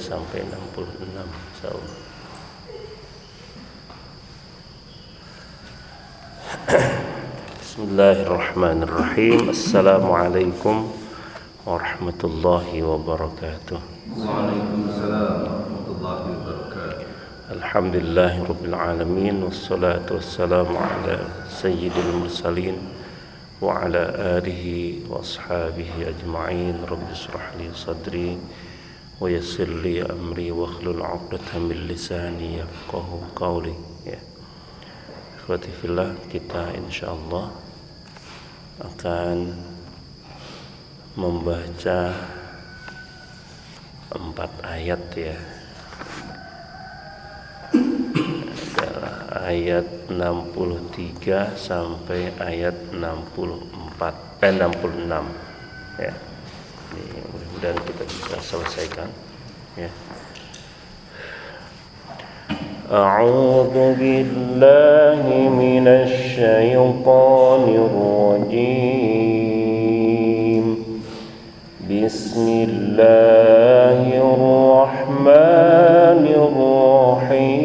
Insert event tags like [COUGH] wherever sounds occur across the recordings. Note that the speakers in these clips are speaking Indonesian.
sampai 66 insyaallah. [COUGHS] Bismillahirrahmanirrahim. Assalamualaikum warahmatullahi wabarakatuh. Waalaikumsalam warahmatullahi wabarakatuh. Alhamdulillahi rabbil alamin wassalatu wassalamu ala sayyidil mursalin wa ala alihi wa ashabihi ajma'in. Rabbi israh li sadri wa yassir li amri wa hlul 'uqdatam min lisani yafqahu qawli. Ya. Ikhwati fillah, kita insyaallah akan membaca empat ayat ya adalah ayat 63 sampai ayat 64 eh 66 ya ini mudah-mudahan kita bisa selesaikan ya أعوذ بالله من الشيطان الرجيم بسم الله الرحمن الرحيم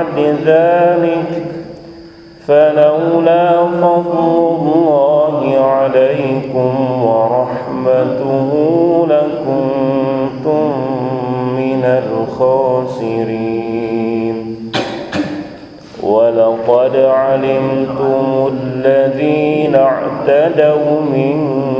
بعد ذلك فلولا فضل الله عليكم ورحمته لكنتم من الخاسرين. ولقد علمتم الذين اعتدوا منكم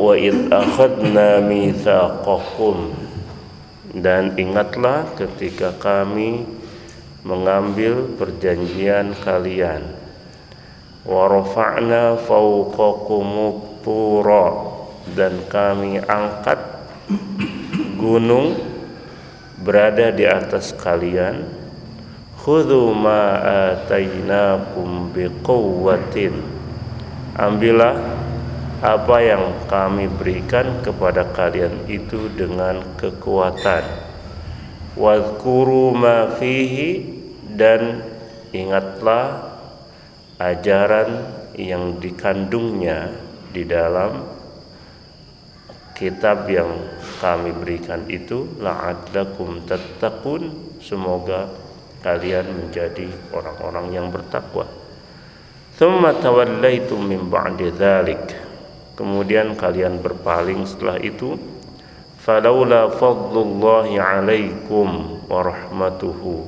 وإذ أخذنا ميثاقكم dan ingatlah ketika kami mengambil perjanjian kalian warafa'na fawqakumut tura dan kami angkat gunung berada di atas kalian khudhu ma atainakum biquwwatin ambillah apa yang kami berikan kepada kalian itu dengan kekuatan. Wadhkuru ma fihi dan ingatlah ajaran yang dikandungnya di dalam kitab yang kami berikan itu la'adlakum tattaqun. Semoga kalian menjadi orang-orang yang bertakwa. Thumma tawallaitum min ba'di dzalik kemudian kalian berpaling setelah itu falaula fadlullahi alaikum wa rahmatuhu.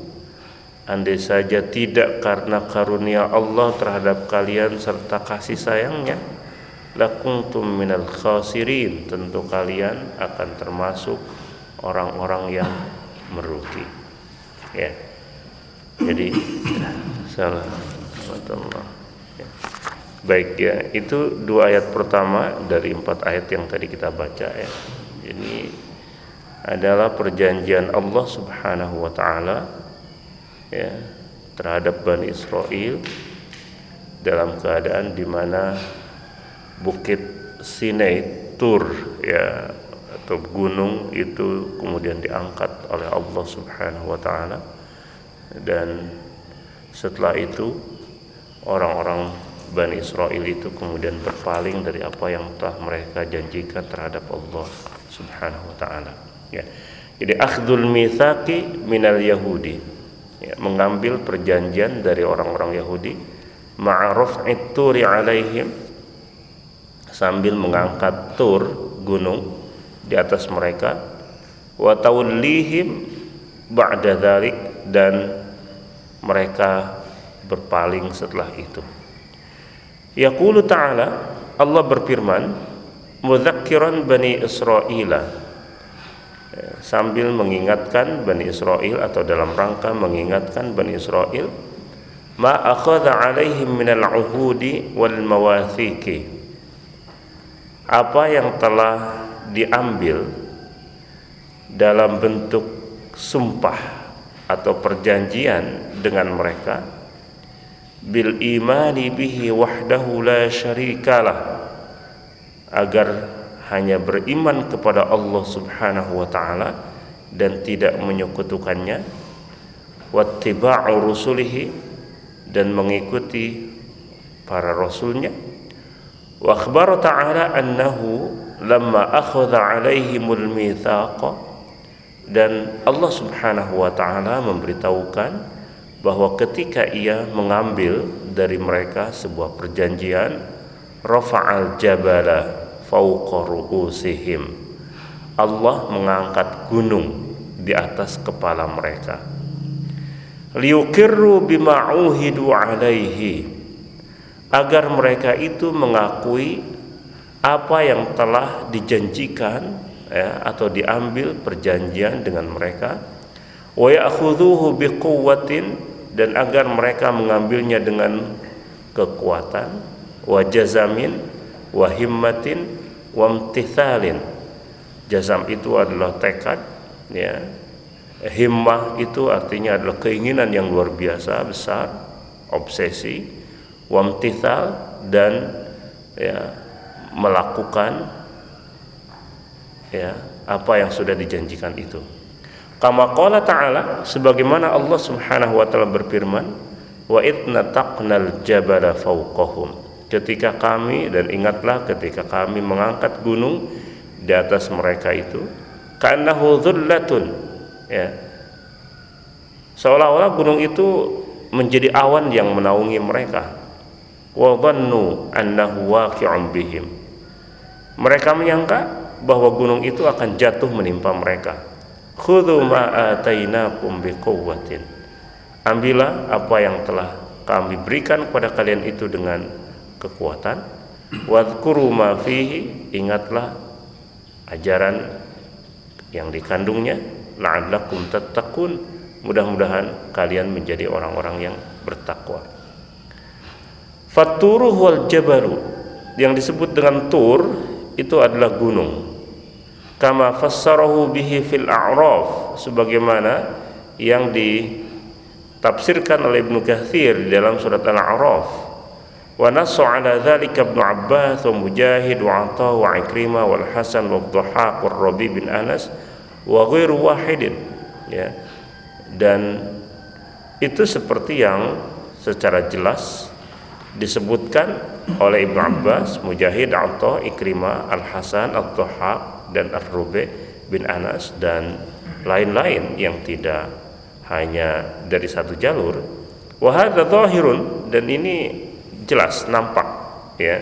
Andai saja tidak karena karunia Allah terhadap kalian serta kasih sayangnya lakuntum minal khasirin tentu kalian akan termasuk orang-orang yang merugi. Ya. Jadi salah Allah. Baik ya. Itu dua ayat pertama dari empat ayat yang tadi kita baca ya. Ini adalah perjanjian Allah Subhanahu wa taala ya terhadap Bani Israel dalam keadaan di mana bukit Sinai Tur ya atau gunung itu kemudian diangkat oleh Allah Subhanahu wa taala. Dan setelah itu orang-orang Bani Israel itu kemudian berpaling dari apa yang telah mereka janjikan terhadap Allah Subhanahu wa taala. Ya. Jadi akhdul mitsaqi minal yahudi. Ya, mengambil perjanjian dari orang-orang Yahudi ma'ruf turi alaihim sambil mengangkat tur gunung di atas mereka wa tawlihim ba'da dan mereka berpaling setelah itu yaqulu ta'ala Allah berfirman mudzakiran bani Israila. Eh, sambil mengingatkan Bani Israel atau dalam rangka mengingatkan Bani Israel ma akhadha alaihim minal uhudi wal mawathiqi apa yang telah diambil dalam bentuk sumpah atau perjanjian dengan mereka bil imani bihi wahdahu la syarikalah agar hanya beriman kepada Allah Subhanahu wa taala dan tidak menyekutukannya. Wattiba'u rusulihi dan mengikuti para rasulnya. Wa akhbara ta'ala annahu lamma akhadha alaihimul mithaqa. Dan Allah Subhanahu wa taala memberitahukan bahwa ketika ia mengambil dari mereka sebuah perjanjian rafa'al jabala fawqa ru'usihim. Allah mengangkat gunung di atas kepala mereka. Liukirru bima uhidu alaihi. Agar mereka itu mengakui apa yang telah dijanjikan ya, atau diambil perjanjian dengan mereka. Wa ya'khudhuhu biquwwatin dan agar mereka mengambilnya dengan kekuatan wa jazamin wa himmatin wa imtithalin jazam itu adalah tekad ya himmah itu artinya adalah keinginan yang luar biasa besar obsesi wa imtithal dan ya melakukan ya apa yang sudah dijanjikan itu. Kama qala ta'ala sebagaimana Allah Subhanahu wa taala berfirman, wa idna taqnal jabala fawqahum. Ketika kami dan ingatlah ketika kami mengangkat gunung di atas mereka itu, ka'annahu dhullatun ya. Seolah-olah gunung itu menjadi awan yang menaungi mereka. Wa dhannu annahu waqi'un bihim mereka menyangka bahwa gunung itu akan jatuh menimpa mereka. Khudhu ma atainakum. Ambillah apa yang telah kami berikan kepada kalian itu dengan kekuatan. Wadhkuru ma fihi, ingatlah ajaran yang dikandungnya la'allakum tattaqun. Mudah-mudahan kalian menjadi orang-orang yang bertakwa. Faturuh wal jabaru yang disebut dengan tur itu adalah gunung kama fassarahu bihi fil a'raf sebagaimana yang ditafsirkan oleh Ibnu Katsir dalam surat Al-A'raf. Wa nasu ala dzalika Ibnu Abbas wa Mujahid wa Atha wa Ikrimah wal Hasan wa Dhahhak wa Rabi bin Anas wa ghairu wahidin ya. Dan itu seperti yang secara jelas disebutkan oleh Ibnu Abbas, Mujahid, Atha, Ikrimah, Al-Hasan, Al-Dhahhak dan Ar-Rubi bin Anas dan lain-lain yang tidak hanya dari satu jalur. Wahada zahirun dan ini jelas nampak ya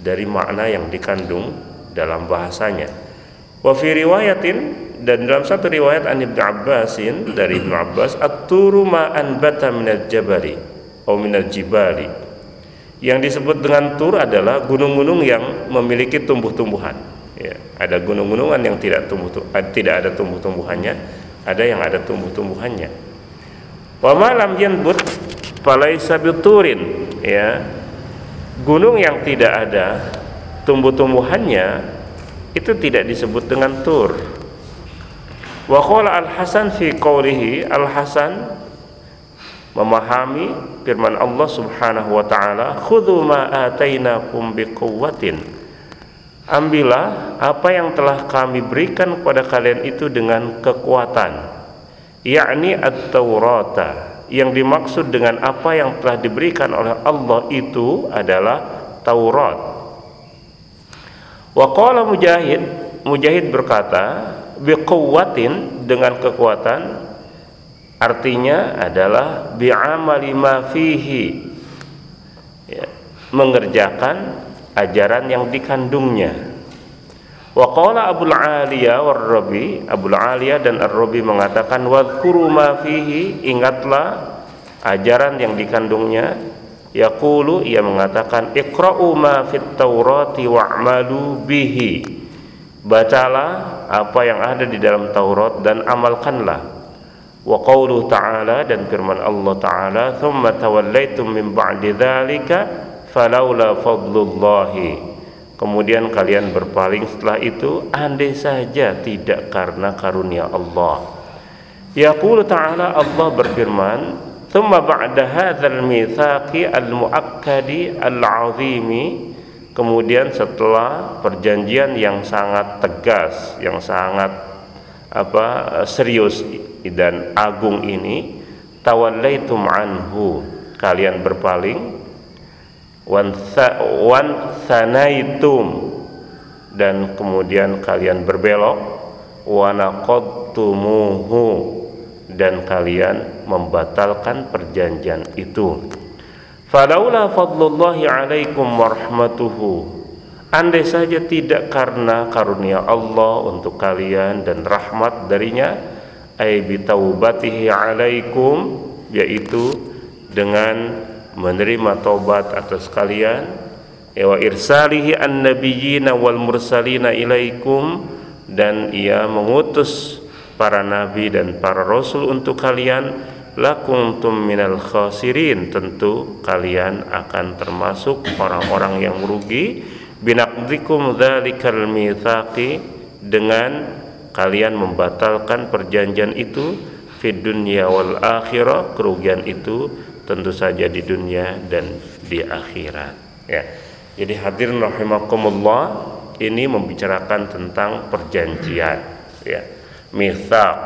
dari makna yang dikandung dalam bahasanya. Wa fi riwayatin dan dalam satu riwayat an Ibnu Abbasin dari Ibnu Abbas at-turu ma anbata minal jabali atau minal jibali yang disebut dengan tur adalah gunung-gunung yang memiliki tumbuh-tumbuhan. Ya, ada gunung-gunungan yang tidak tumbuh eh, tidak ada tumbuh-tumbuhannya, ada yang ada tumbuh-tumbuhannya. Wa malam yanbut falaisa biturin, ya. Gunung yang tidak ada tumbuh-tumbuhannya itu tidak disebut dengan tur. Wa qala Al-Hasan fi qawlihi Al-Hasan memahami firman Allah Subhanahu wa taala khudhu ma atainakum biquwwatin ambillah apa yang telah kami berikan kepada kalian itu dengan kekuatan yakni at-taurata. Yang dimaksud dengan apa yang telah diberikan oleh Allah itu adalah Taurat. Wa qala mujahid mujahid berkata biquwwatin dengan kekuatan artinya adalah bi'amali ma fihi ya, mengerjakan ajaran yang dikandungnya Wa qala Abu Aliya war Rabi, Abu Aliya dan Ar-Rabi mengatakan wadhkuru ma fihi, ingatlah ajaran yang dikandungnya. Yaqulu ia mengatakan iqra'u ma fit Taurati wa'malu bihi. Bacalah apa yang ada di dalam Taurat dan amalkanlah. Wa qawlu ta'ala dan firman Allah ta'ala, "Tsumma tawallaitum min ba'di dzalika falaula fadlullahi." Kemudian kalian berpaling setelah itu andai saja tidak karena karunia Allah. Yaqulu ta'ala Allah berfirman, "Tsumma ba'da hadzal mitsaqi al-muakkadi al-'azimi" Kemudian setelah perjanjian yang sangat tegas, yang sangat apa serius dan agung ini, tawallaitum anhu, kalian berpaling wan sanaitum dan kemudian kalian berbelok. Wanaqadtumuhu. Dan kalian membatalkan perjanjian itu. Falaula fadlullahi alaikum warahmatuhu. Andai saja tidak karena karunia Allah untuk kalian dan rahmat darinya ay bitaubatihi alaikum yaitu dengan menerima taubat atas kalian. Wa irsalihi an-nabiyina wal mursalina ilaikum. Dan ia mengutus para nabi dan para rasul untuk kalian. Lakuntum minal khasirin. Tentu kalian akan termasuk orang-orang yang merugi. Binaqdikum dzalikal mitsaqi. Dengan kalian membatalkan perjanjian itu. Fid dunya wal akhirah. Kerugian itu tentu saja di dunia dan di akhirat ya. Jadi hadirin rahimakumullah ini membicarakan tentang perjanjian ya. Mithaq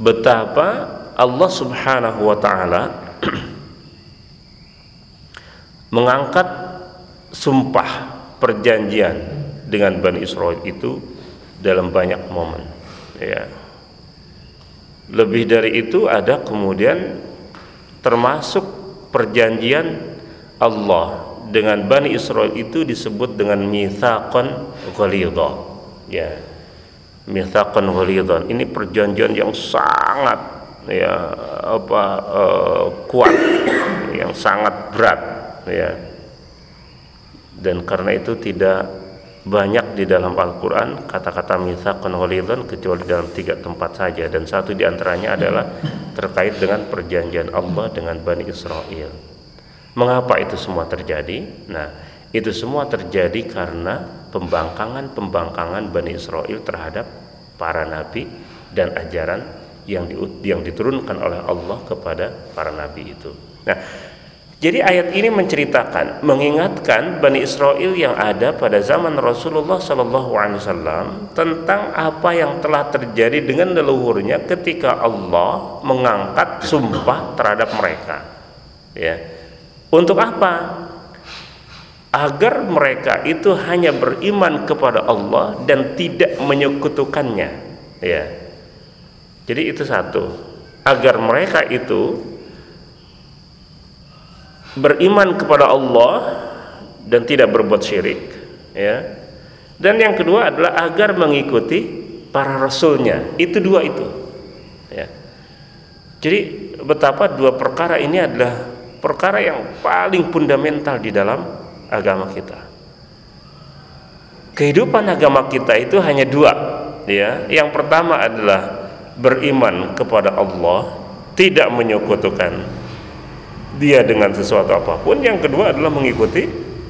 betapa Allah Subhanahu wa taala [CLEARS THROAT] mengangkat sumpah perjanjian dengan Bani Israel itu dalam banyak momen ya lebih dari itu ada kemudian termasuk perjanjian Allah dengan Bani Israel itu disebut dengan mithaqan ghalidha. Ya. Mithaqan ghalidha. Ini perjanjian yang sangat ya apa uh, kuat, yang sangat berat ya. Dan karena itu tidak banyak di dalam Al-Quran kata-kata mithaqan ghalidhan kecuali dalam tiga tempat saja. Dan satu di antaranya adalah terkait dengan perjanjian Allah dengan Bani Israel. Mengapa itu semua terjadi? nah itu semua terjadi karena pembangkangan-pembangkangan Bani Israel terhadap para nabi dan ajaran yang di, yang diturunkan oleh Allah kepada para nabi itu. Nah jadi ayat ini menceritakan, mengingatkan Bani Israel yang ada pada zaman Rasulullah Wasallam tentang apa yang telah terjadi dengan leluhurnya ketika Allah mengangkat sumpah terhadap mereka. Ya, untuk apa? Agar mereka itu hanya beriman kepada Allah dan tidak menyekutukannya. Ya, jadi itu satu. Agar mereka itu beriman kepada Allah dan tidak berbuat syirik ya. Dan yang kedua adalah agar mengikuti para rasulnya. Itu dua itu ya. Jadi betapa dua perkara ini adalah perkara yang paling fundamental di dalam agama kita. Kehidupan agama kita itu hanya dua ya. Yang pertama adalah beriman kepada Allah tidak menyekutukan dia dengan sesuatu apa pun. Yang kedua adalah mengikuti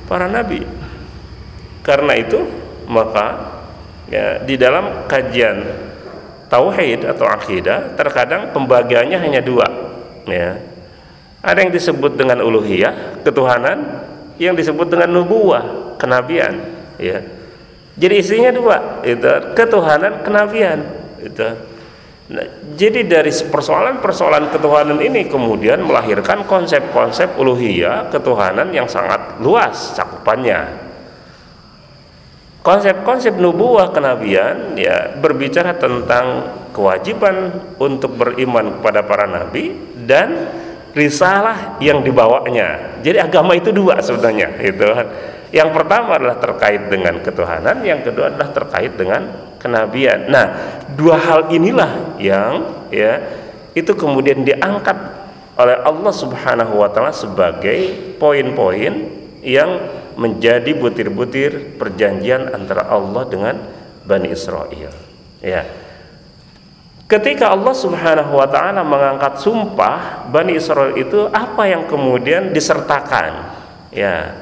para nabi. Karena itu maka ya di dalam kajian tauhid atau akidah terkadang pembagiannya hanya dua ya. Ada yang disebut dengan uluhiyah ketuhanan yang disebut dengan nubuah kenabian ya. Jadi isinya dua itu ketuhanan kenabian itu Nah, jadi dari persoalan-persoalan ketuhanan ini kemudian melahirkan konsep-konsep uluhiyah ketuhanan yang sangat luas cakupannya. Konsep-konsep nubuah kenabian ya berbicara tentang kewajiban untuk beriman kepada para nabi dan risalah yang dibawanya. Jadi agama itu dua sebenarnya itu. Yang pertama adalah terkait dengan ketuhanan, yang kedua adalah terkait dengan kenabian. Nah, dua hal inilah yang ya itu kemudian diangkat oleh Allah Subhanahu wa taala sebagai poin-poin yang menjadi butir-butir perjanjian antara Allah dengan Bani Israel. Ya. Ketika Allah Subhanahu wa taala mengangkat sumpah Bani Israel itu apa yang kemudian disertakan? Ya,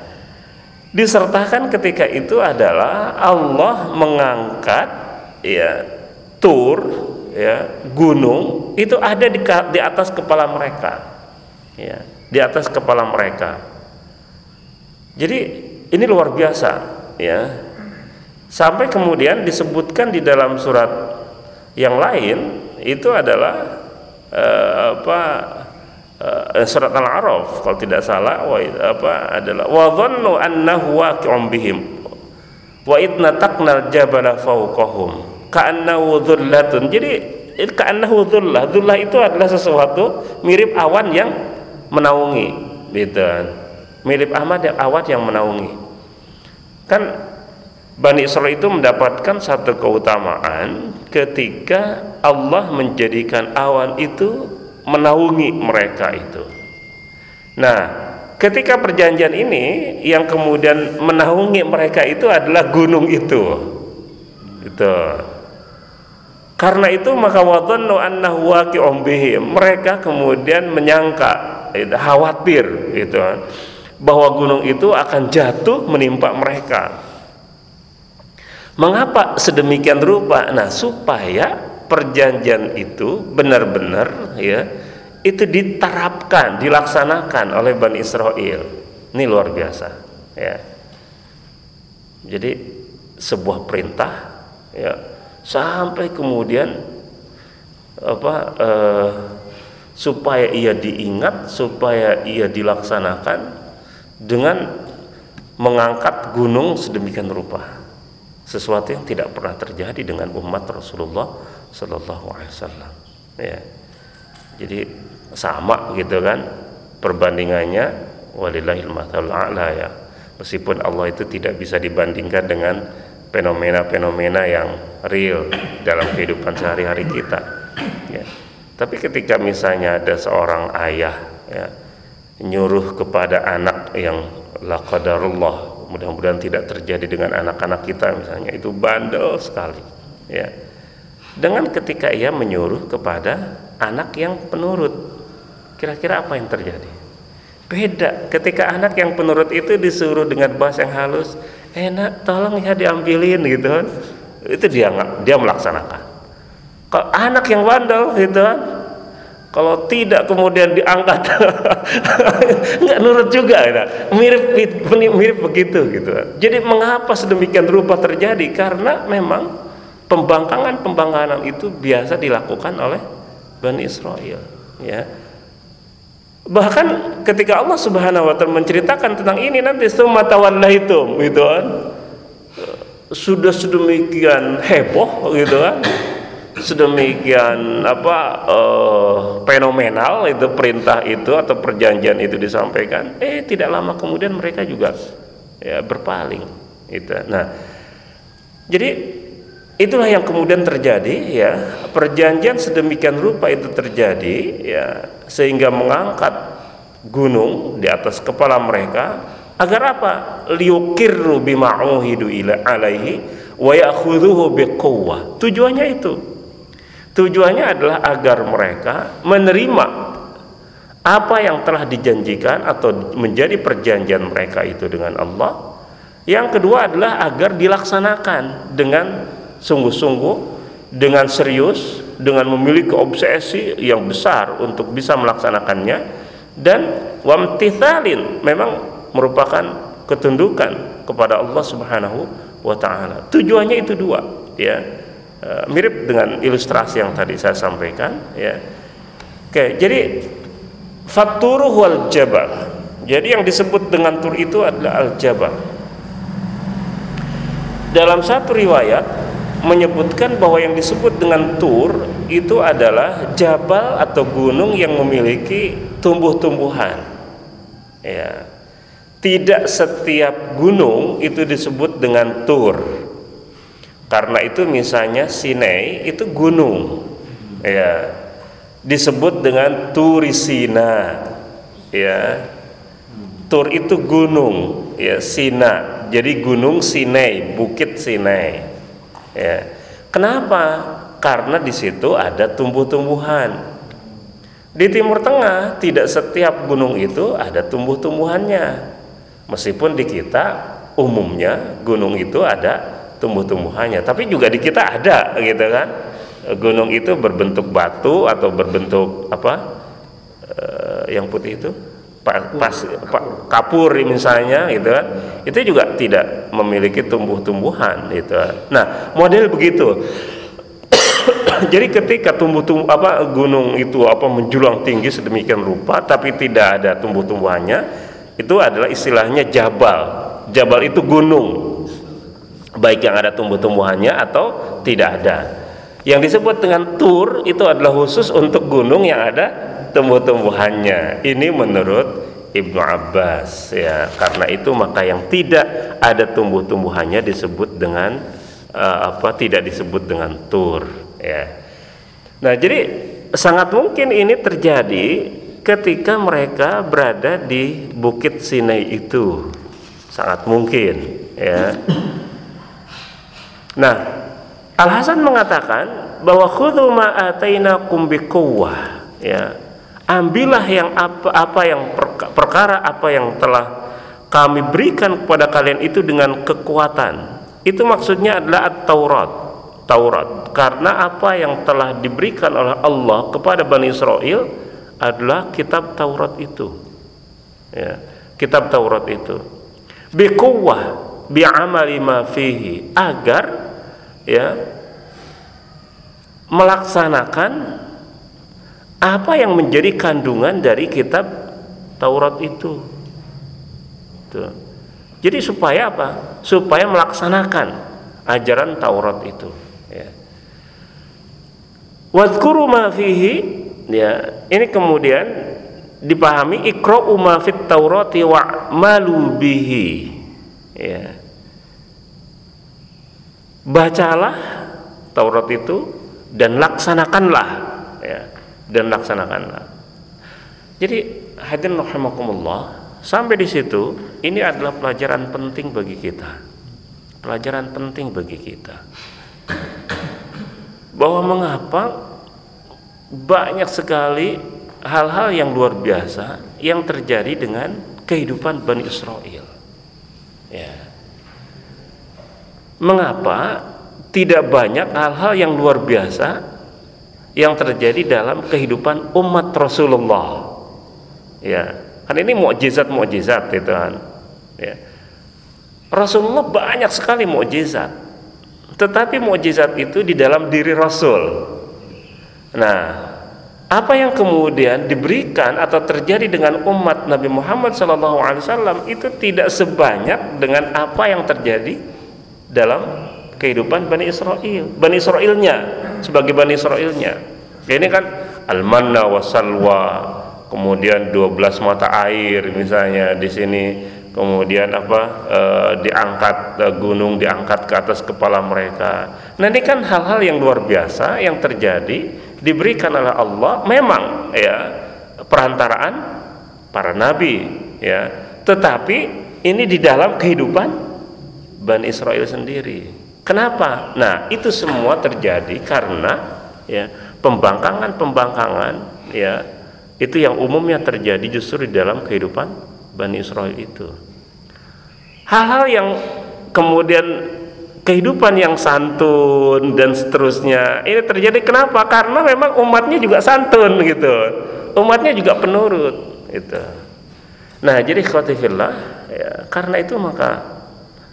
disertakan ketika itu adalah Allah mengangkat ya tur ya gunung itu ada di, di atas kepala mereka. Ya di atas kepala mereka. Jadi ini luar biasa ya. Sampai kemudian disebutkan di dalam surat yang lain itu adalah uh, apa uh, surat Al-A'raf. Kalau tidak salah wa, apa adalah wa dhannu annahu waqi'un bihim wa idna taqnal jabala fawqahum ka'annahu dhullatun jadi ka'annahu dhullah dhullah itu adalah sesuatu mirip awan yang menaungi gitu mirip Ahmad yang awan yang menaungi kan Bani Israel itu mendapatkan satu keutamaan ketika Allah menjadikan awan itu menaungi mereka itu. Nah, ketika perjanjian ini yang kemudian menaungi mereka itu adalah gunung itu. Itu. Karena itu maka wadhannu annahu waqi'un bihim. Mereka kemudian menyangka, itu, khawatir gitu bahwa gunung itu akan jatuh menimpa mereka. Mengapa sedemikian rupa? Nah, supaya perjanjian itu benar-benar ya itu diterapkan, dilaksanakan oleh Bani Israel. Ini luar biasa, ya. Jadi sebuah perintah ya sampai kemudian apa eh, supaya ia diingat, supaya ia dilaksanakan dengan mengangkat gunung sedemikian rupa. Sesuatu yang tidak pernah terjadi dengan umat Rasulullah Sallallahu Alaihi Wasallam. Ya. Jadi sama gitu kan perbandingannya. Walillahil ya. Meskipun Allah itu tidak bisa dibandingkan dengan fenomena-fenomena yang real dalam kehidupan sehari-hari kita. Ya. Tapi ketika misalnya ada seorang ayah ya nyuruh kepada anak yang la qadarullah mudah-mudahan tidak terjadi dengan anak-anak kita misalnya itu bandel sekali ya. Dengan ketika ia menyuruh kepada anak yang penurut kira-kira apa yang terjadi? Beda ketika anak yang penurut itu disuruh dengan bahasa yang halus enak tolong ya diambilin gitu kan. Itu dia dia melaksanakan. Kalau anak yang bandel gitu kan. Kalau tidak kemudian diangkat. [LAUGHS] Nggak nurut juga ya. mirip mirip begitu gitu kan. Jadi mengapa sedemikian rupa terjadi? Karena memang pembangkangan-pembangkangan itu biasa dilakukan oleh Bani Israel ya bahkan ketika Allah Subhanahu wa taala menceritakan tentang ini nanti summa tawallaitum gitu kan. Sudah sedemikian heboh gitu kan. Sedemikian apa uh, fenomenal itu perintah itu atau perjanjian itu disampaikan. Eh tidak lama kemudian mereka juga ya berpaling itu nah jadi Itulah yang kemudian terjadi ya, perjanjian sedemikian rupa itu terjadi ya sehingga mengangkat gunung di atas kepala mereka agar apa? liukirru bima'uhidu ila alaihi wa ya'khudhuhu biquwwah. Tujuannya itu. Tujuannya adalah agar mereka menerima apa yang telah dijanjikan atau menjadi perjanjian mereka itu dengan Allah. Yang kedua adalah agar dilaksanakan dengan sungguh-sungguh dengan serius dengan memiliki obsesi yang besar untuk bisa melaksanakannya dan wamtithalin memang merupakan ketundukan kepada Allah Subhanahu wa taala. Tujuannya itu dua, ya. E, mirip dengan ilustrasi yang tadi saya sampaikan, ya. Oke, jadi faturuh wal jabal. Jadi yang disebut dengan tur itu adalah al-jabal. Dalam satu riwayat menyebutkan bahwa yang disebut dengan tur itu adalah jabal atau gunung yang memiliki tumbuh-tumbuhan. Ya. tidak setiap gunung itu disebut dengan tur. Karena itu misalnya Sinai itu gunung. Ya. Disebut dengan Turisina. Ya. Tur itu gunung. Ya Sina. Jadi gunung Sinai bukit Sinai ya. Kenapa? Karena di situ ada tumbuh-tumbuhan. Di Timur Tengah tidak setiap gunung itu ada tumbuh-tumbuhannya. Meskipun di kita umumnya gunung itu ada tumbuh-tumbuhannya, tapi juga di kita ada gitu kan. Gunung itu berbentuk batu atau berbentuk apa? E, yang putih itu pas, pas kapur misalnya gitu kan itu juga tidak memiliki tumbuh-tumbuhan gitu nah model begitu [COUGHS] jadi ketika tumbuh-tumbuh apa gunung itu apa menjulang tinggi sedemikian rupa tapi tidak ada tumbuh-tumbuhannya itu adalah istilahnya jabal. Jabal itu gunung. Baik yang ada tumbuh-tumbuhannya atau tidak ada. Yang disebut dengan tur itu adalah khusus untuk gunung yang ada tumbuh-tumbuhannya. Ini menurut Ibnu Abbas ya. Karena itu maka yang tidak ada tumbuh-tumbuhannya disebut dengan uh, apa? tidak disebut dengan tur ya. Nah, jadi sangat mungkin ini terjadi ketika mereka berada di Bukit Sinai itu sangat mungkin ya nah Al Hasan mengatakan bahwa khudhu ma biquwwah ya ambillah yang apa apa yang perkara apa yang telah kami berikan kepada kalian itu dengan kekuatan itu maksudnya adalah at-Taurat Taurat karena apa yang telah diberikan oleh Allah kepada Bani Israel adalah kitab Taurat itu. Ya, kitab Taurat itu. Biquwwah bi'amali ma fihi agar ya melaksanakan apa yang menjadi kandungan dari kitab Taurat itu. Tuh. Jadi supaya apa? Supaya melaksanakan ajaran Taurat itu. Ya. Ya ini kemudian dipahami ikra'u ma fit taurati wa malu bihi ya bacalah Taurat itu dan laksanakanlah dan laksanakanlah jadi hadirin rahimakumullah sampai di situ ini adalah pelajaran penting bagi kita pelajaran penting bagi kita bahwa mengapa banyak sekali hal-hal yang luar biasa yang terjadi dengan kehidupan Bani Israel. Ya. Mengapa tidak banyak hal-hal yang luar biasa yang terjadi dalam kehidupan umat Rasulullah? Ya, kan ini mukjizat-mukjizat itu kan. Ya. Rasulullah banyak sekali mukjizat. Tetapi mukjizat itu di dalam diri Rasul Nah, apa yang kemudian diberikan atau terjadi dengan umat Nabi Muhammad SAW itu tidak sebanyak dengan apa yang terjadi dalam kehidupan Bani Israel, Bani Israelnya sebagai Bani Israelnya. Ini kan al-manna wa salwa, kemudian 12 mata air misalnya di sini kemudian apa e, diangkat e, gunung diangkat ke atas kepala mereka. Nah ini kan hal-hal yang luar biasa yang terjadi diberikan oleh Allah memang ya perantaraan para nabi ya tetapi ini di dalam kehidupan Bani Israel sendiri kenapa? Nah itu semua terjadi karena ya pembangkangan-pembangkangan ya itu yang umumnya terjadi justru di dalam kehidupan Bani Israel itu. Hal-hal yang kemudian kehidupan yang santun dan seterusnya ini terjadi kenapa? Karena memang umatnya juga santun gitu. Umatnya juga penurut gitu. Nah jadi khotifillah ya, karena itu maka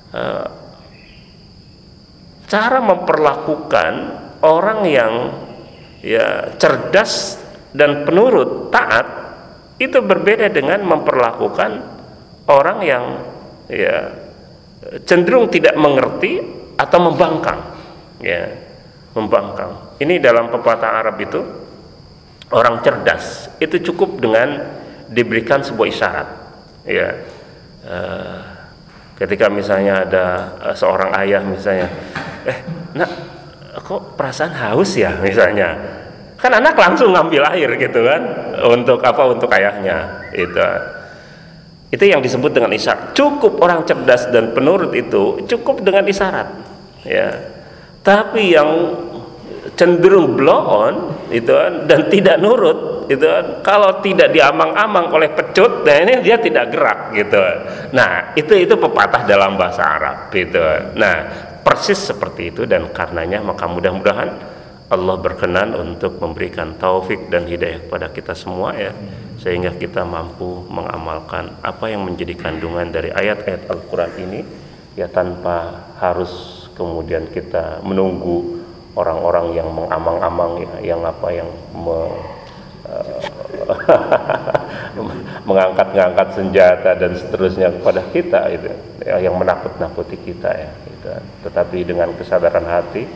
uh, cara memperlakukan orang yang ya cerdas dan penurut taat itu berbeda dengan memperlakukan orang yang ya cenderung tidak mengerti atau membangkang ya membangkang. Ini dalam pepatah Arab itu orang cerdas itu cukup dengan diberikan sebuah isyarat ya uh, ketika misalnya ada uh, seorang ayah misalnya eh nak kok perasaan haus ya? [LAUGHS] misalnya. Kan anak langsung ngambil air gitu kan untuk apa untuk ayahnya itu itu yang disebut dengan isyarat. Cukup orang cerdas dan penurut itu cukup dengan isyarat ya. Tapi yang cenderung blow on itu kan, dan tidak nurut itu kan, kalau tidak diamang-amang oleh pecut nah ini dia tidak gerak gitu nah itu itu pepatah dalam bahasa Arab gitu nah persis seperti itu dan karenanya maka mudah-mudahan Allah berkenan untuk memberikan taufik dan hidayah kepada kita semua ya. Sehingga kita mampu mengamalkan apa yang menjadi kandungan dari ayat-ayat Al-Qur'an ini ya tanpa harus kemudian kita menunggu orang-orang yang mengamang-amang ya, yang apa yang me, uh, [LAUGHS] mengangkat-ngangkat senjata dan seterusnya kepada kita itu ya, yang menakut-nakuti kita ya gitu. tetapi dengan kesadaran hati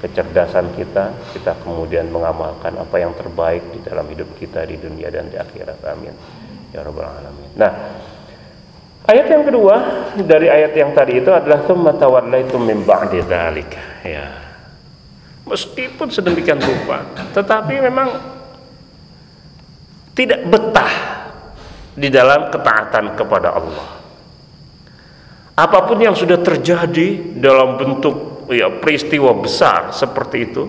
kecerdasan kita kita kemudian mengamalkan apa yang terbaik di dalam hidup kita di dunia dan di akhirat. Amin. Ya rabbal alamin. Nah ayat yang kedua dari ayat yang tadi itu adalah tsumma tawallaitum min ba'di dzalika. Ya meskipun sedemikian rupa tetapi memang tidak betah di dalam ketaatan kepada Allah. Apa pun yang sudah terjadi dalam bentuk ya peristiwa besar seperti itu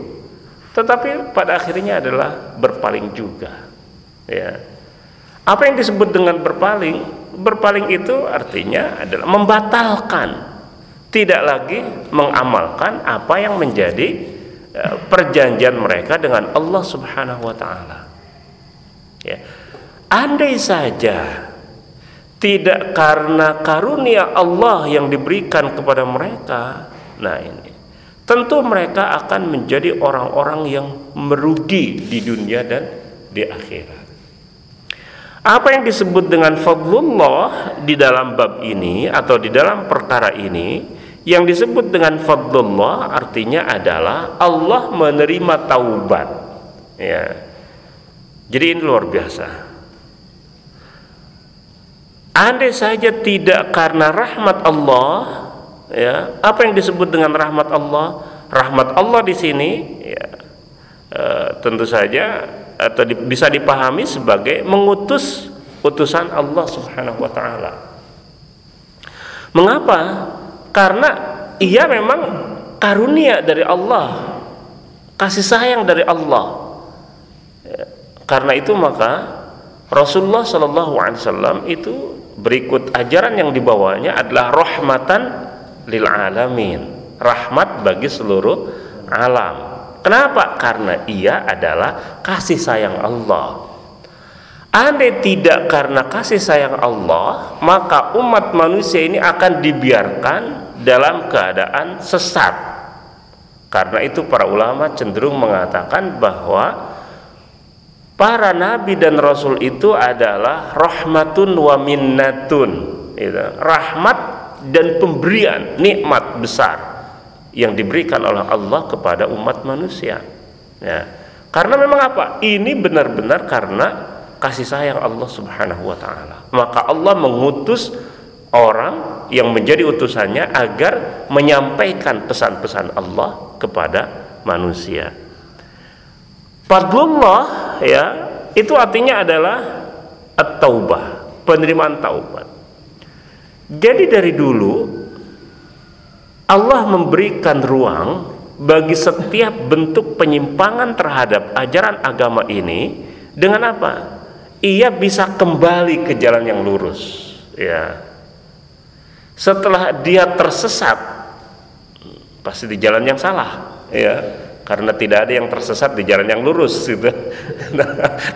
tetapi pada akhirnya adalah berpaling juga ya. Apa yang disebut dengan berpaling? Berpaling itu artinya adalah membatalkan tidak lagi mengamalkan apa yang menjadi perjanjian mereka dengan Allah Subhanahu wa taala ya andai saja tidak karena karunia Allah yang diberikan kepada mereka nah ini tentu mereka akan menjadi orang-orang yang merugi di dunia dan di akhirat. Apa yang disebut dengan fadlullah di dalam bab ini atau di dalam perkara ini yang disebut dengan fadlullah artinya adalah Allah menerima taubat. Ya. Jadi ini luar biasa. Andai saja tidak karena rahmat Allah ya apa yang disebut dengan rahmat Allah rahmat Allah di sini ya e, tentu saja atau di, bisa dipahami sebagai mengutus utusan Allah Subhanahu wa taala mengapa karena ia memang karunia dari Allah. Kasih sayang dari Allah. Karena itu maka Rasulullah Shallallahu Alaihi Wasallam itu berikut ajaran yang dibawanya adalah rahmatan lil alamin. Rahmat bagi seluruh alam. Kenapa? Karena ia adalah kasih sayang Allah Andai tidak karena kasih sayang Allah, maka umat manusia ini akan dibiarkan dalam keadaan sesat. Karena itu para ulama cenderung mengatakan bahwa para nabi dan rasul itu adalah rahmatun wa minnatun. Rahmat dan pemberian nikmat besar yang diberikan oleh Allah kepada umat manusia. Ya. Karena memang apa? Ini benar-benar karena kasih sayang Allah Subhanahu wa taala. Maka Allah mengutus orang yang menjadi utusannya agar menyampaikan pesan-pesan Allah kepada manusia. Fadlullah ya, itu artinya adalah at-taubah, penerimaan taubat. Jadi dari dulu Allah memberikan ruang bagi setiap bentuk penyimpangan terhadap ajaran agama ini dengan apa? Ia bisa kembali ke jalan yang lurus, ya. Setelah dia tersesat pasti di jalan yang salah, ya. Karena tidak ada yang tersesat di jalan yang lurus gitu. [LAUGHS]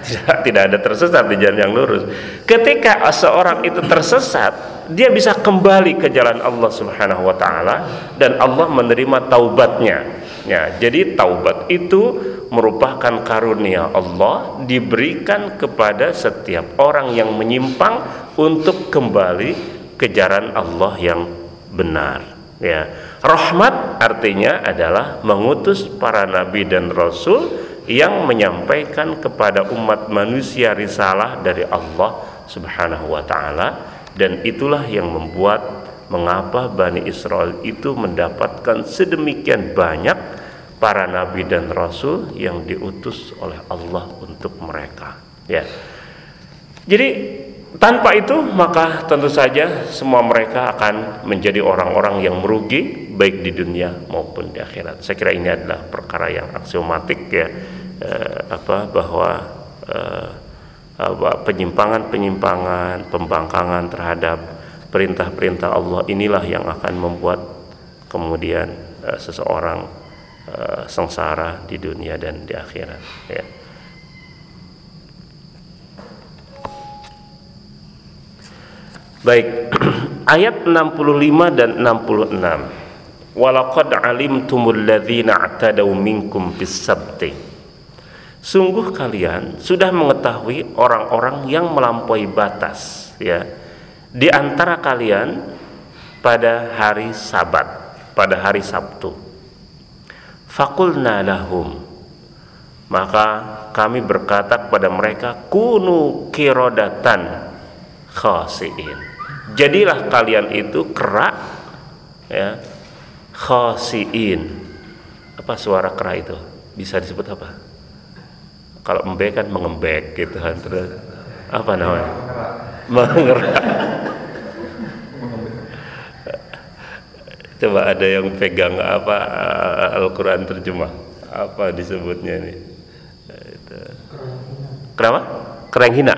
tidak tidak ada tersesat di jalan yang lurus. Ketika seorang itu tersesat dia bisa kembali ke jalan Allah Subhanahu wa taala dan Allah menerima taubatnya. Ya jadi taubat itu merupakan karunia Allah diberikan kepada setiap orang yang menyimpang untuk kembali ke jalan Allah yang benar ya. Rahmat artinya adalah mengutus para nabi dan rasul yang menyampaikan kepada umat manusia risalah dari Allah Subhanahu wa taala dan itulah yang membuat mengapa Bani Israel itu mendapatkan sedemikian banyak para nabi dan rasul yang diutus oleh Allah untuk mereka. Ya. Jadi tanpa itu maka tentu saja semua mereka akan menjadi orang-orang yang merugi baik di dunia maupun di akhirat. Saya kira ini adalah perkara yang aksiomatik ya. Eh, apa bahwa eh, penyimpangan-penyimpangan, pembangkangan terhadap perintah-perintah Allah inilah yang akan membuat kemudian eh, seseorang eh, sengsara di dunia dan di akhirat ya. Baik, [CLEARS THROAT] ayat 65 dan 66. Walaqad alimtumul ladzina i'tadaw minkum bis-sabti. Sungguh kalian sudah mengetahui orang-orang yang melampaui batas ya di antara kalian pada hari Sabat, pada hari Sabtu. Fakulna lahum. Maka kami berkata kepada mereka kunu kirodatan khasiin. Jadilah kalian itu kerak ya khasiin. Apa suara kerak itu? Bisa disebut apa? Kalau embek kan mengembek gitu kan terus apa namanya? Mengerak coba ada yang pegang apa Al-Quran terjemah. Apa disebutnya ini? Itu. Kenapa? Kerang hina.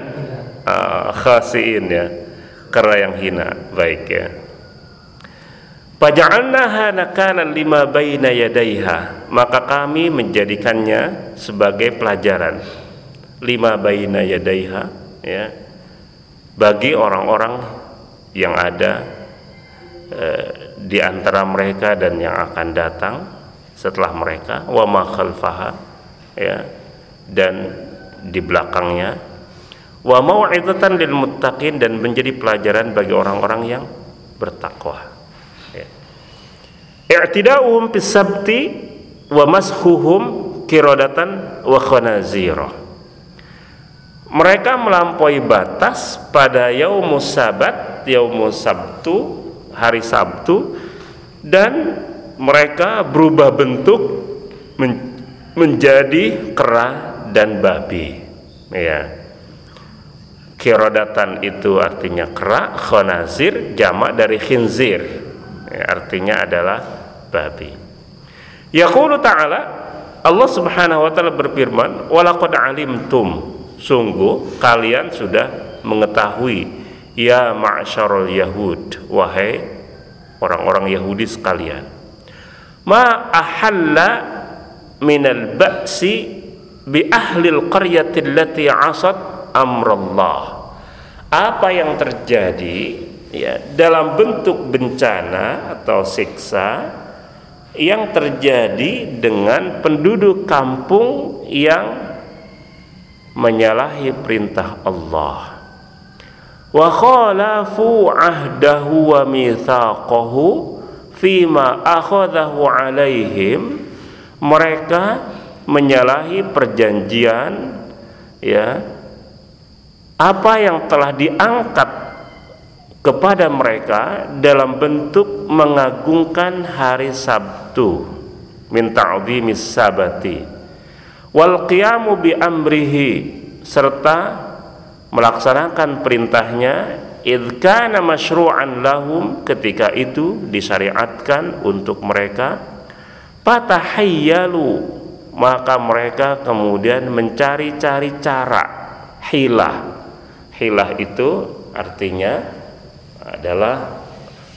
Uh, khasiin ya. Kera yang hina. Baik ya. Faja'alnaha nakalan lima baina yadaiha maka kami menjadikannya sebagai pelajaran. Lima baina yadaiha ya. Bagi orang-orang yang ada eh, di antara mereka dan yang akan datang setelah mereka wa ma khalfaha ya dan di belakangnya wa mau'izatan lil muttaqin dan menjadi pelajaran bagi orang-orang yang bertakwa. Ya. I'tida'uhum fis sabti wa mashuhum kiradatan wa khanazira. Mereka melampaui batas pada yaumus sabat, yaumus sabtu, hari Sabtu dan mereka berubah bentuk men menjadi kera dan babi. Ya Kirodatan itu artinya kera, khonazir jamak dari khinzir. Ya, artinya adalah babi. Yaqulu ta'ala Allah Subhanahu wa taala berfirman, "Walaqad alimtum" Sungguh kalian sudah mengetahui ya ma'syarul yahud wahai orang-orang Yahudi sekalian. Ma ahalla minal ba'si bi ahli al-qaryati allati 'asat amrullah apa yang terjadi ya dalam bentuk bencana atau siksa yang terjadi dengan penduduk kampung yang menyalahi perintah Allah wa khalafu ahdahu wa mitsaqahu fima akhadahu alaihim. Mereka menyalahi perjanjian ya apa yang telah diangkat kepada mereka dalam bentuk mengagungkan hari Sabtu min ta'dhimis sabati wal qiyamu bi amrihi serta melaksanakan perintahnya id kana masyru'an lahum ketika itu disyariatkan untuk mereka patahayyalu maka mereka kemudian mencari-cari cara hilah. Hilah itu artinya adalah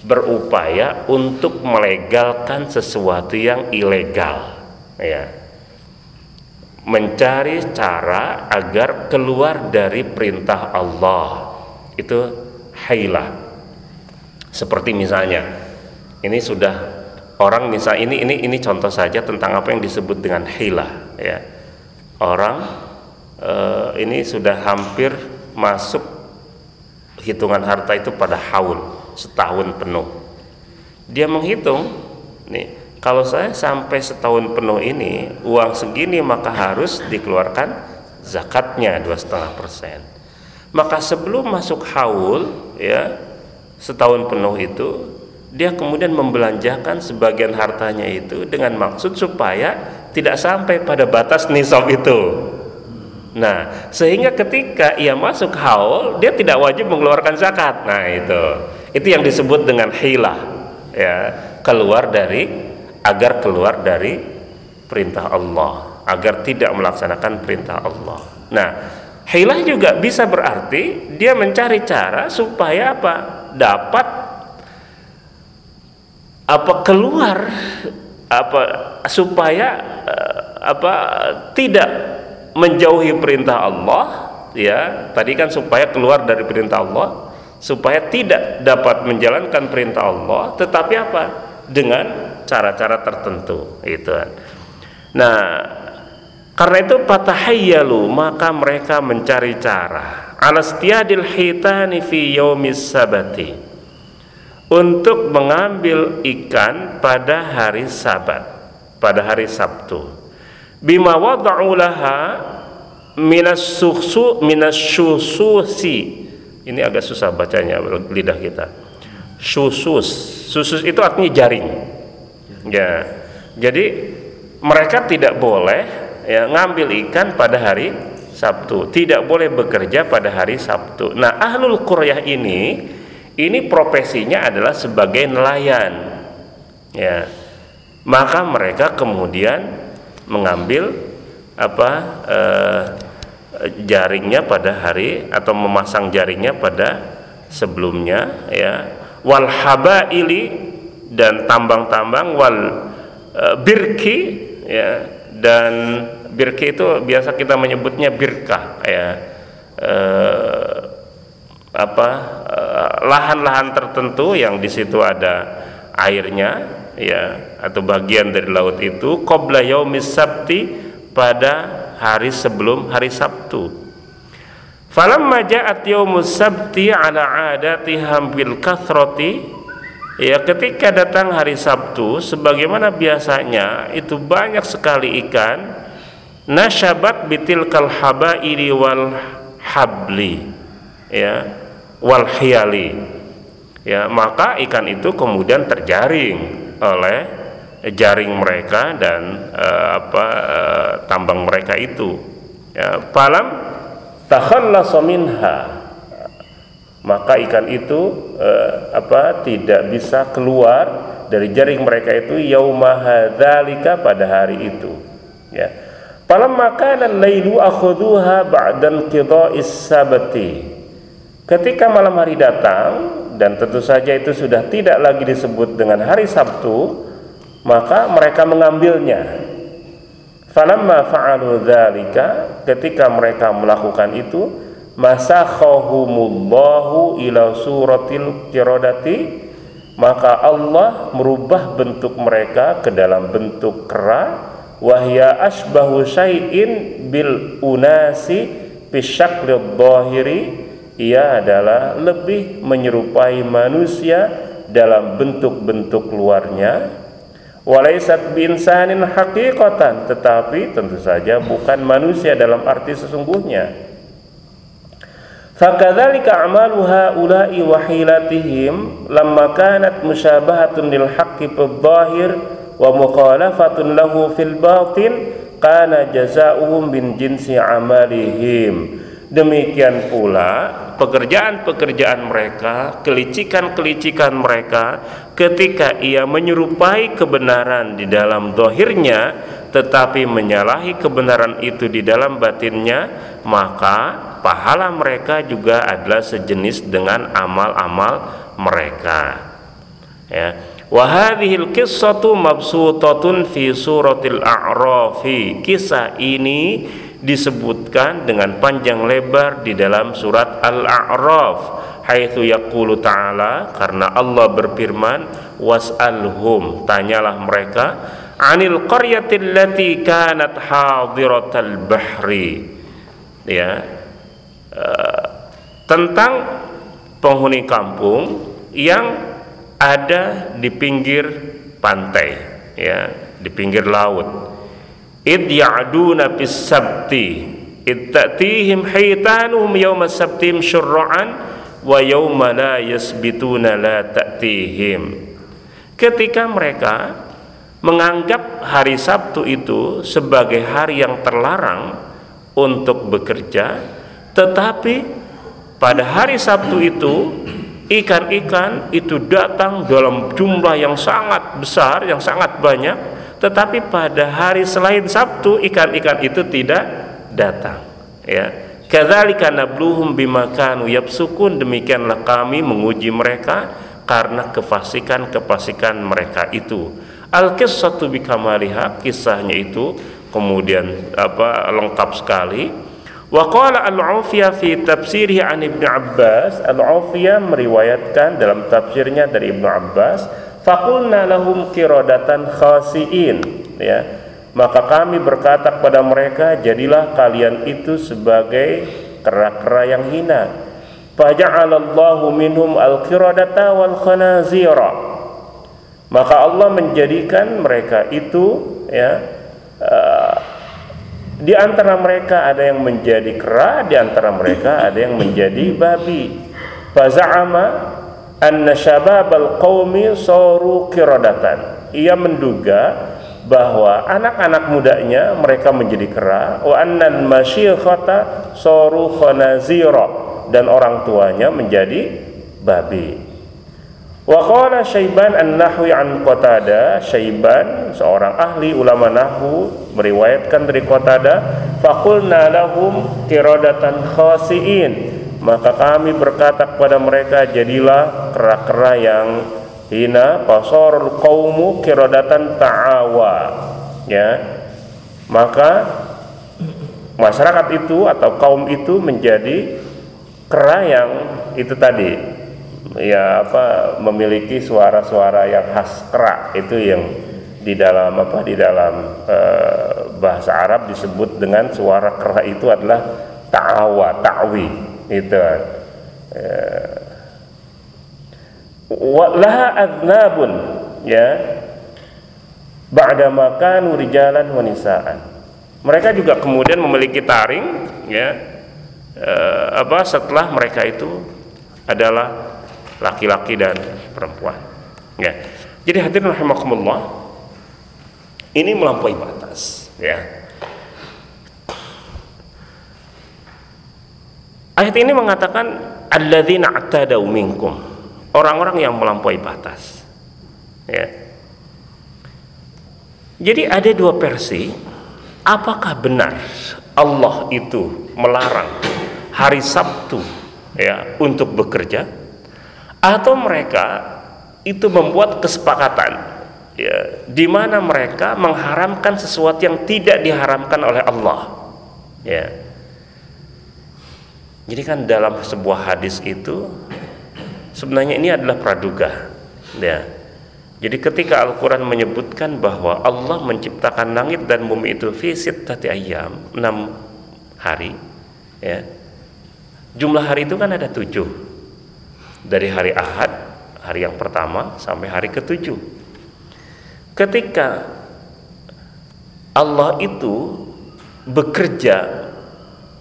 berupaya untuk melegalkan sesuatu yang ilegal ya mencari cara agar keluar dari perintah Allah. Itu hilah seperti misalnya ini sudah orang misal ini ini ini contoh saja tentang apa yang disebut dengan hilah ya. Orang eh, ini sudah hampir masuk hitungan harta itu pada haul setahun penuh. Dia menghitung nih kalau saya sampai setahun penuh ini uang segini maka harus dikeluarkan zakatnya dua setengah persen maka sebelum masuk haul ya setahun penuh itu dia kemudian membelanjakan sebagian hartanya itu dengan maksud supaya tidak sampai pada batas nisab itu. Nah, sehingga ketika ia masuk haul, dia tidak wajib mengeluarkan zakat. Nah, itu. Itu yang disebut dengan hilah. Ya, keluar dari agar keluar dari perintah Allah, agar tidak melaksanakan perintah Allah. Nah, hilah juga bisa berarti dia mencari cara supaya apa? Dapat apa keluar apa supaya eh, apa tidak menjauhi perintah Allah ya tadi kan supaya keluar dari perintah Allah supaya tidak dapat menjalankan perintah Allah tetapi apa dengan cara-cara tertentu itu nah karena itu patahayyalu maka mereka mencari cara. Alastiadil hitani fi yaumis sabati. Untuk mengambil ikan pada hari sabat pada hari Sabtu. Bima wada'u laha minas susu minas sususi. Ini agak susah bacanya lidah kita. Susus. Susus itu artinya jaring ya. Jadi mereka tidak boleh ya ngambil ikan pada hari Sabtu. Tidak boleh bekerja pada hari Sabtu. Nah ahlul kuryah ini ini profesinya adalah sebagai nelayan. Ya. Maka mereka kemudian mengambil apa eh, jaringnya pada hari atau memasang jaringnya pada sebelumnya ya. Wal habaili dan tambang-tambang wal e, birki ya dan birki itu biasa kita menyebutnya birkah ya e, apa lahan-lahan tertentu yang di situ ada airnya ya atau bagian dari laut itu qabla yaumis sabti pada hari sebelum hari Sabtu. Falamma ja'at yaumus sabti ala adatiham bil kathrati ya ketika datang hari Sabtu sebagaimana biasanya itu banyak sekali ikan. Nasyabat bitilkal habairi wal habli. Ya wal hiyali ya maka ikan itu kemudian terjaring oleh jaring mereka dan uh, apa uh, tambang mereka itu. Ya falam takhallasa minha maka ikan itu uh, apa tidak bisa keluar dari jaring mereka itu yauma hadzalika pada hari itu ya. Falam makanan lailu akhudhuha ba'dan qida'is sabati ketika malam hari datang dan tentu saja itu sudah tidak lagi disebut dengan hari Sabtu maka mereka mengambilnya. Falamma fa'alu dzalika ketika mereka melakukan itu masakhahumullahu ila suratil qiradati maka Allah merubah bentuk mereka ke dalam bentuk kera wahya asbahu syai'in bil unasi bisyakli dhahiri ia adalah lebih menyerupai manusia dalam bentuk-bentuk luarnya. Walaisat binsanin hakikatan tetapi tentu saja bukan manusia dalam arti sesungguhnya fakadzalika a'malu haula'i wa hilatihim lamma kanat musyabahatun lil haqqi fil zahir wa mukhalafatun lahu fil batin kana jazaohum bin jinsi amalihim. Demikian pula pekerjaan-pekerjaan mereka, kelicikan-kelicikan mereka ketika ia menyerupai kebenaran di dalam dohirnya tetapi menyalahi kebenaran itu di dalam batinnya maka pahala mereka juga adalah sejenis dengan amal-amal mereka. Ya. Wahadhil kisatu mabsutatun fi suratil a'rafi. Kisah ini disebutkan dengan panjang lebar di dalam surat Al-A'raf haitsu yaqulu ta'ala karena Allah berfirman was'alhum tanyalah mereka anil qaryatil lati kanat hadiratal bahri. Ya. Uh, tentang penghuni kampung yang ada di pinggir pantai ya di pinggir laut. Id ya'duna bis sabti id ta'tihim haytanuhum yawma sabtim syurra'an wa yauma la yasbituna la ta'tihim. Ketika mereka menganggap hari Sabtu itu sebagai hari yang terlarang untuk bekerja tetapi pada hari Sabtu itu ikan-ikan itu datang dalam jumlah yang sangat besar yang sangat banyak tetapi pada hari selain Sabtu ikan-ikan itu tidak datang ya Kadzalika nabluhum bima kanu yapsukun demikianlah kami menguji mereka karena kefasikan-kefasikan mereka itu. Al-qissatu bikamaliha kisahnya itu kemudian apa lengkap sekali. Wa qala Al-Aufiyah fi tafsirih an Ibnu Abbas, Al-Aufiyah meriwayatkan dalam tafsirnya dari Ibnu Abbas, faqulna lahum qiradatan khasiin. Ya. Maka kami berkata kepada mereka jadilah kalian itu sebagai kera-kera yang hina. Faja'alallahu minhum al-qiradata wal khanazira maka Allah menjadikan mereka itu ya uh, di antara mereka ada yang menjadi kera di antara mereka ada yang menjadi babi. Faza'ama anna syababal qaumi saru qiradatan. Ia menduga bahwa anak-anak mudanya mereka menjadi kera. Wa annal masyikhata saru khanazira. Dan orang tuanya menjadi babi wa qala syaiban an-nahwi an qatada. Syaiban seorang ahli ulama nahwu meriwayatkan dari qatada faqulna lahum qiradatan khasiin. Maka kami berkata kepada mereka jadilah kera-kera yang hina pasor kaumu kirodatan ta'awa. Ya. Maka masyarakat itu atau kaum itu menjadi kera yang itu tadi ya apa memiliki suara-suara yang khas kera itu yang di dalam apa di dalam e, bahasa Arab disebut dengan suara kera itu adalah ta'awa ta'wi itu. E, laha adnabun ya. Ba'da makanu rijalan wa nisaan. Mereka juga kemudian memiliki taring ya. Eh, apa setelah mereka itu adalah laki-laki dan perempuan ya jadi hadirin rahimakumullah ini melampaui batas ya ayat ini mengatakan alladzina atadau minkum orang-orang yang melampaui batas. Ya. Jadi ada dua versi. Apakah benar Allah itu melarang hari Sabtu ya untuk bekerja atau mereka itu membuat kesepakatan ya di mana mereka mengharamkan sesuatu yang tidak diharamkan oleh Allah. Ya. Jadi kan dalam sebuah hadis itu sebenarnya ini adalah praduga ya jadi ketika Al-Quran menyebutkan bahwa Allah menciptakan langit dan bumi itu visit tati ayam enam hari ya jumlah hari itu kan ada tujuh dari hari Ahad hari yang pertama sampai hari ketujuh ketika Allah itu bekerja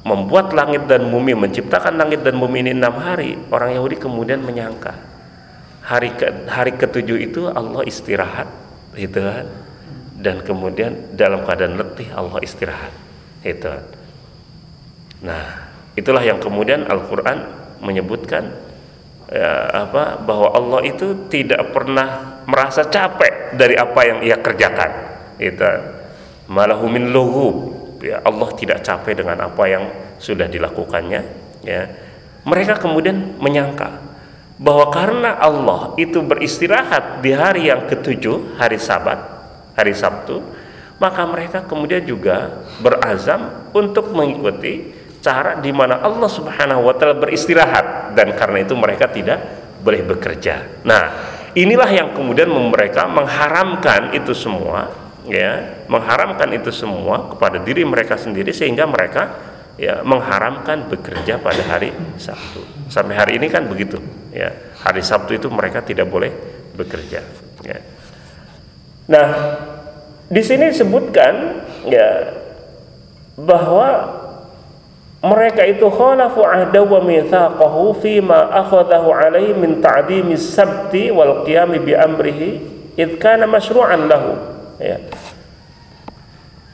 membuat langit dan bumi, menciptakan langit dan bumi ini enam hari, orang Yahudi kemudian menyangka hari ke hari ketujuh itu Allah istirahat, gitu kan? Dan kemudian dalam keadaan letih Allah istirahat, gitu kan? Nah, itulah yang kemudian Al-Quran menyebutkan ya, apa bahwa Allah itu tidak pernah merasa capek dari apa yang ia kerjakan, gitu. Malahumin luhub ya Allah tidak capek dengan apa yang sudah dilakukannya ya. Mereka kemudian menyangka bahwa karena Allah itu beristirahat di hari yang ketujuh hari sabat hari Sabtu maka mereka kemudian juga berazam untuk mengikuti cara di mana Allah Subhanahu wa taala beristirahat dan karena itu mereka tidak boleh bekerja. Nah, inilah yang kemudian mereka mengharamkan itu semua ya. Mengharamkan itu semua kepada diri mereka sendiri sehingga mereka ya mengharamkan bekerja pada hari Sabtu. Sampai hari ini kan begitu ya. Hari Sabtu itu mereka tidak boleh bekerja ya. Nah di sini disebutkan ya bahwa mereka itu khalafu ahda wa mitsaqahu fi ma akhadahu alaihi min ta'dimi sabti wal qiyam bi amrihi id kana masyru'an lahu ya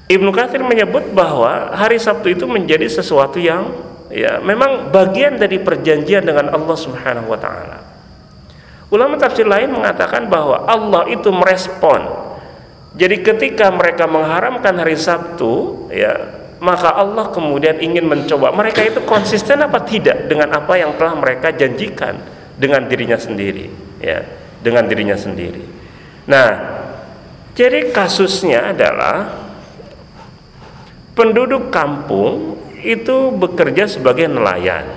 Ibnu Katsir menyebut bahwa hari Sabtu itu menjadi sesuatu yang ya memang bagian dari perjanjian dengan Allah Subhanahu wa taala. Ulama tafsir lain mengatakan bahwa Allah itu merespon. Jadi ketika mereka mengharamkan hari Sabtu, ya maka Allah kemudian ingin mencoba. Mereka itu konsisten apa tidak dengan apa yang telah mereka janjikan dengan dirinya sendiri ya dengan dirinya sendiri. Nah jadi kasusnya adalah penduduk kampung itu bekerja sebagai nelayan.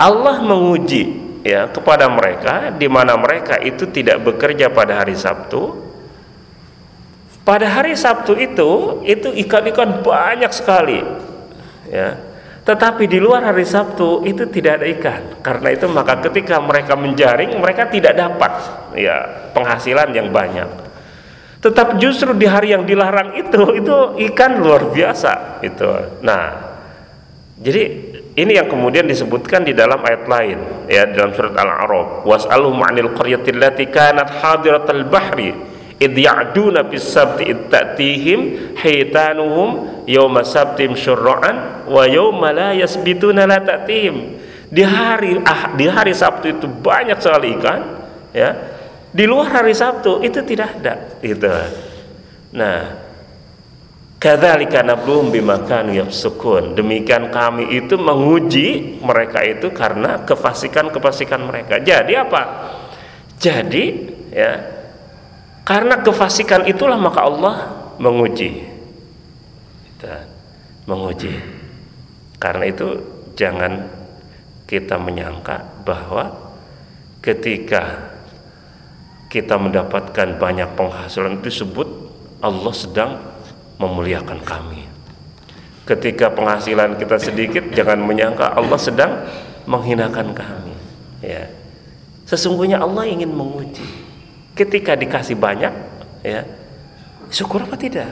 Allah menguji ya kepada mereka di mana mereka itu tidak bekerja pada hari Sabtu pada hari Sabtu itu, itu ikan-ikan banyak sekali. Ya. Tetapi di luar hari Sabtu itu tidak ada ikan. Karena itu maka ketika mereka menjaring, mereka tidak dapat ya penghasilan yang banyak. Tetapi justru di hari yang dilarang itu, itu ikan luar biasa itu. Nah, jadi ini yang kemudian disebutkan di dalam ayat lain ya dalam surat Al-A'raf was'aluhum 'anil qaryati allati kanat hadiratal bahri id ya'duna bis sabti id ta'tihim hitanuhum yawma sabtim syurra'an wa yawma la yasbituna la ta'tihim. Di hari ah, di hari Sabtu itu banyak sekali ikan ya. Di luar hari Sabtu itu tidak ada gitu. Nah kadzalika nabluhum bima kanu yafsukun. Demikian kami itu menguji mereka itu karena kefasikan-kefasikan mereka. Jadi apa? Jadi ya karena kefasikan itulah maka Allah menguji. Kita menguji. Karena itu jangan kita menyangka bahwa ketika kita mendapatkan banyak penghasilan itu sebut Allah sedang memuliakan kami. Ketika penghasilan kita sedikit jangan menyangka Allah sedang menghinakan kami. Ya. Sesungguhnya Allah ingin menguji ketika dikasih banyak ya syukur apa tidak?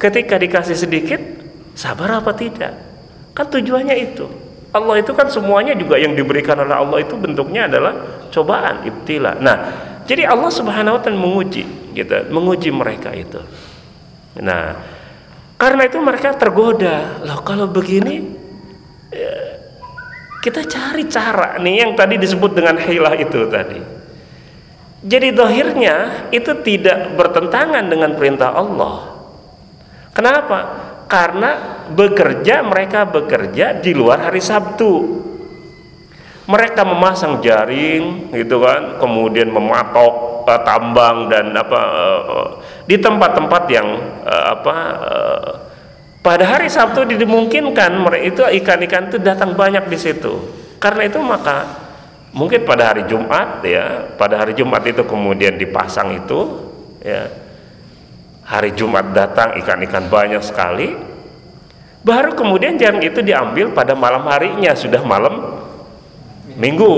Ketika dikasih sedikit sabar apa tidak? Kan tujuannya itu. Allah itu kan semuanya juga yang diberikan oleh Allah itu bentuknya adalah cobaan ibtila. Nah jadi Allah subhanahu wa ta'ala menguji gitu menguji mereka itu. Nah karena itu mereka tergoda. Loh kalau begini ya, kita cari cara nih yang tadi disebut dengan hilah itu tadi jadi dohirnya itu tidak bertentangan dengan perintah Allah. Kenapa? Karena bekerja mereka bekerja di luar hari Sabtu. Mereka memasang jaring, gitu kan, kemudian mematok uh, tambang dan apa uh, di tempat-tempat yang uh, apa uh, pada hari Sabtu dimungkinkan mereka itu ikan-ikan itu datang banyak di situ. Karena itu maka mungkin pada hari Jumat ya. Pada hari Jumat itu kemudian dipasang itu ya. Hari Jumat datang ikan-ikan banyak sekali. Baru kemudian jaring itu diambil pada malam harinya sudah malam minggu.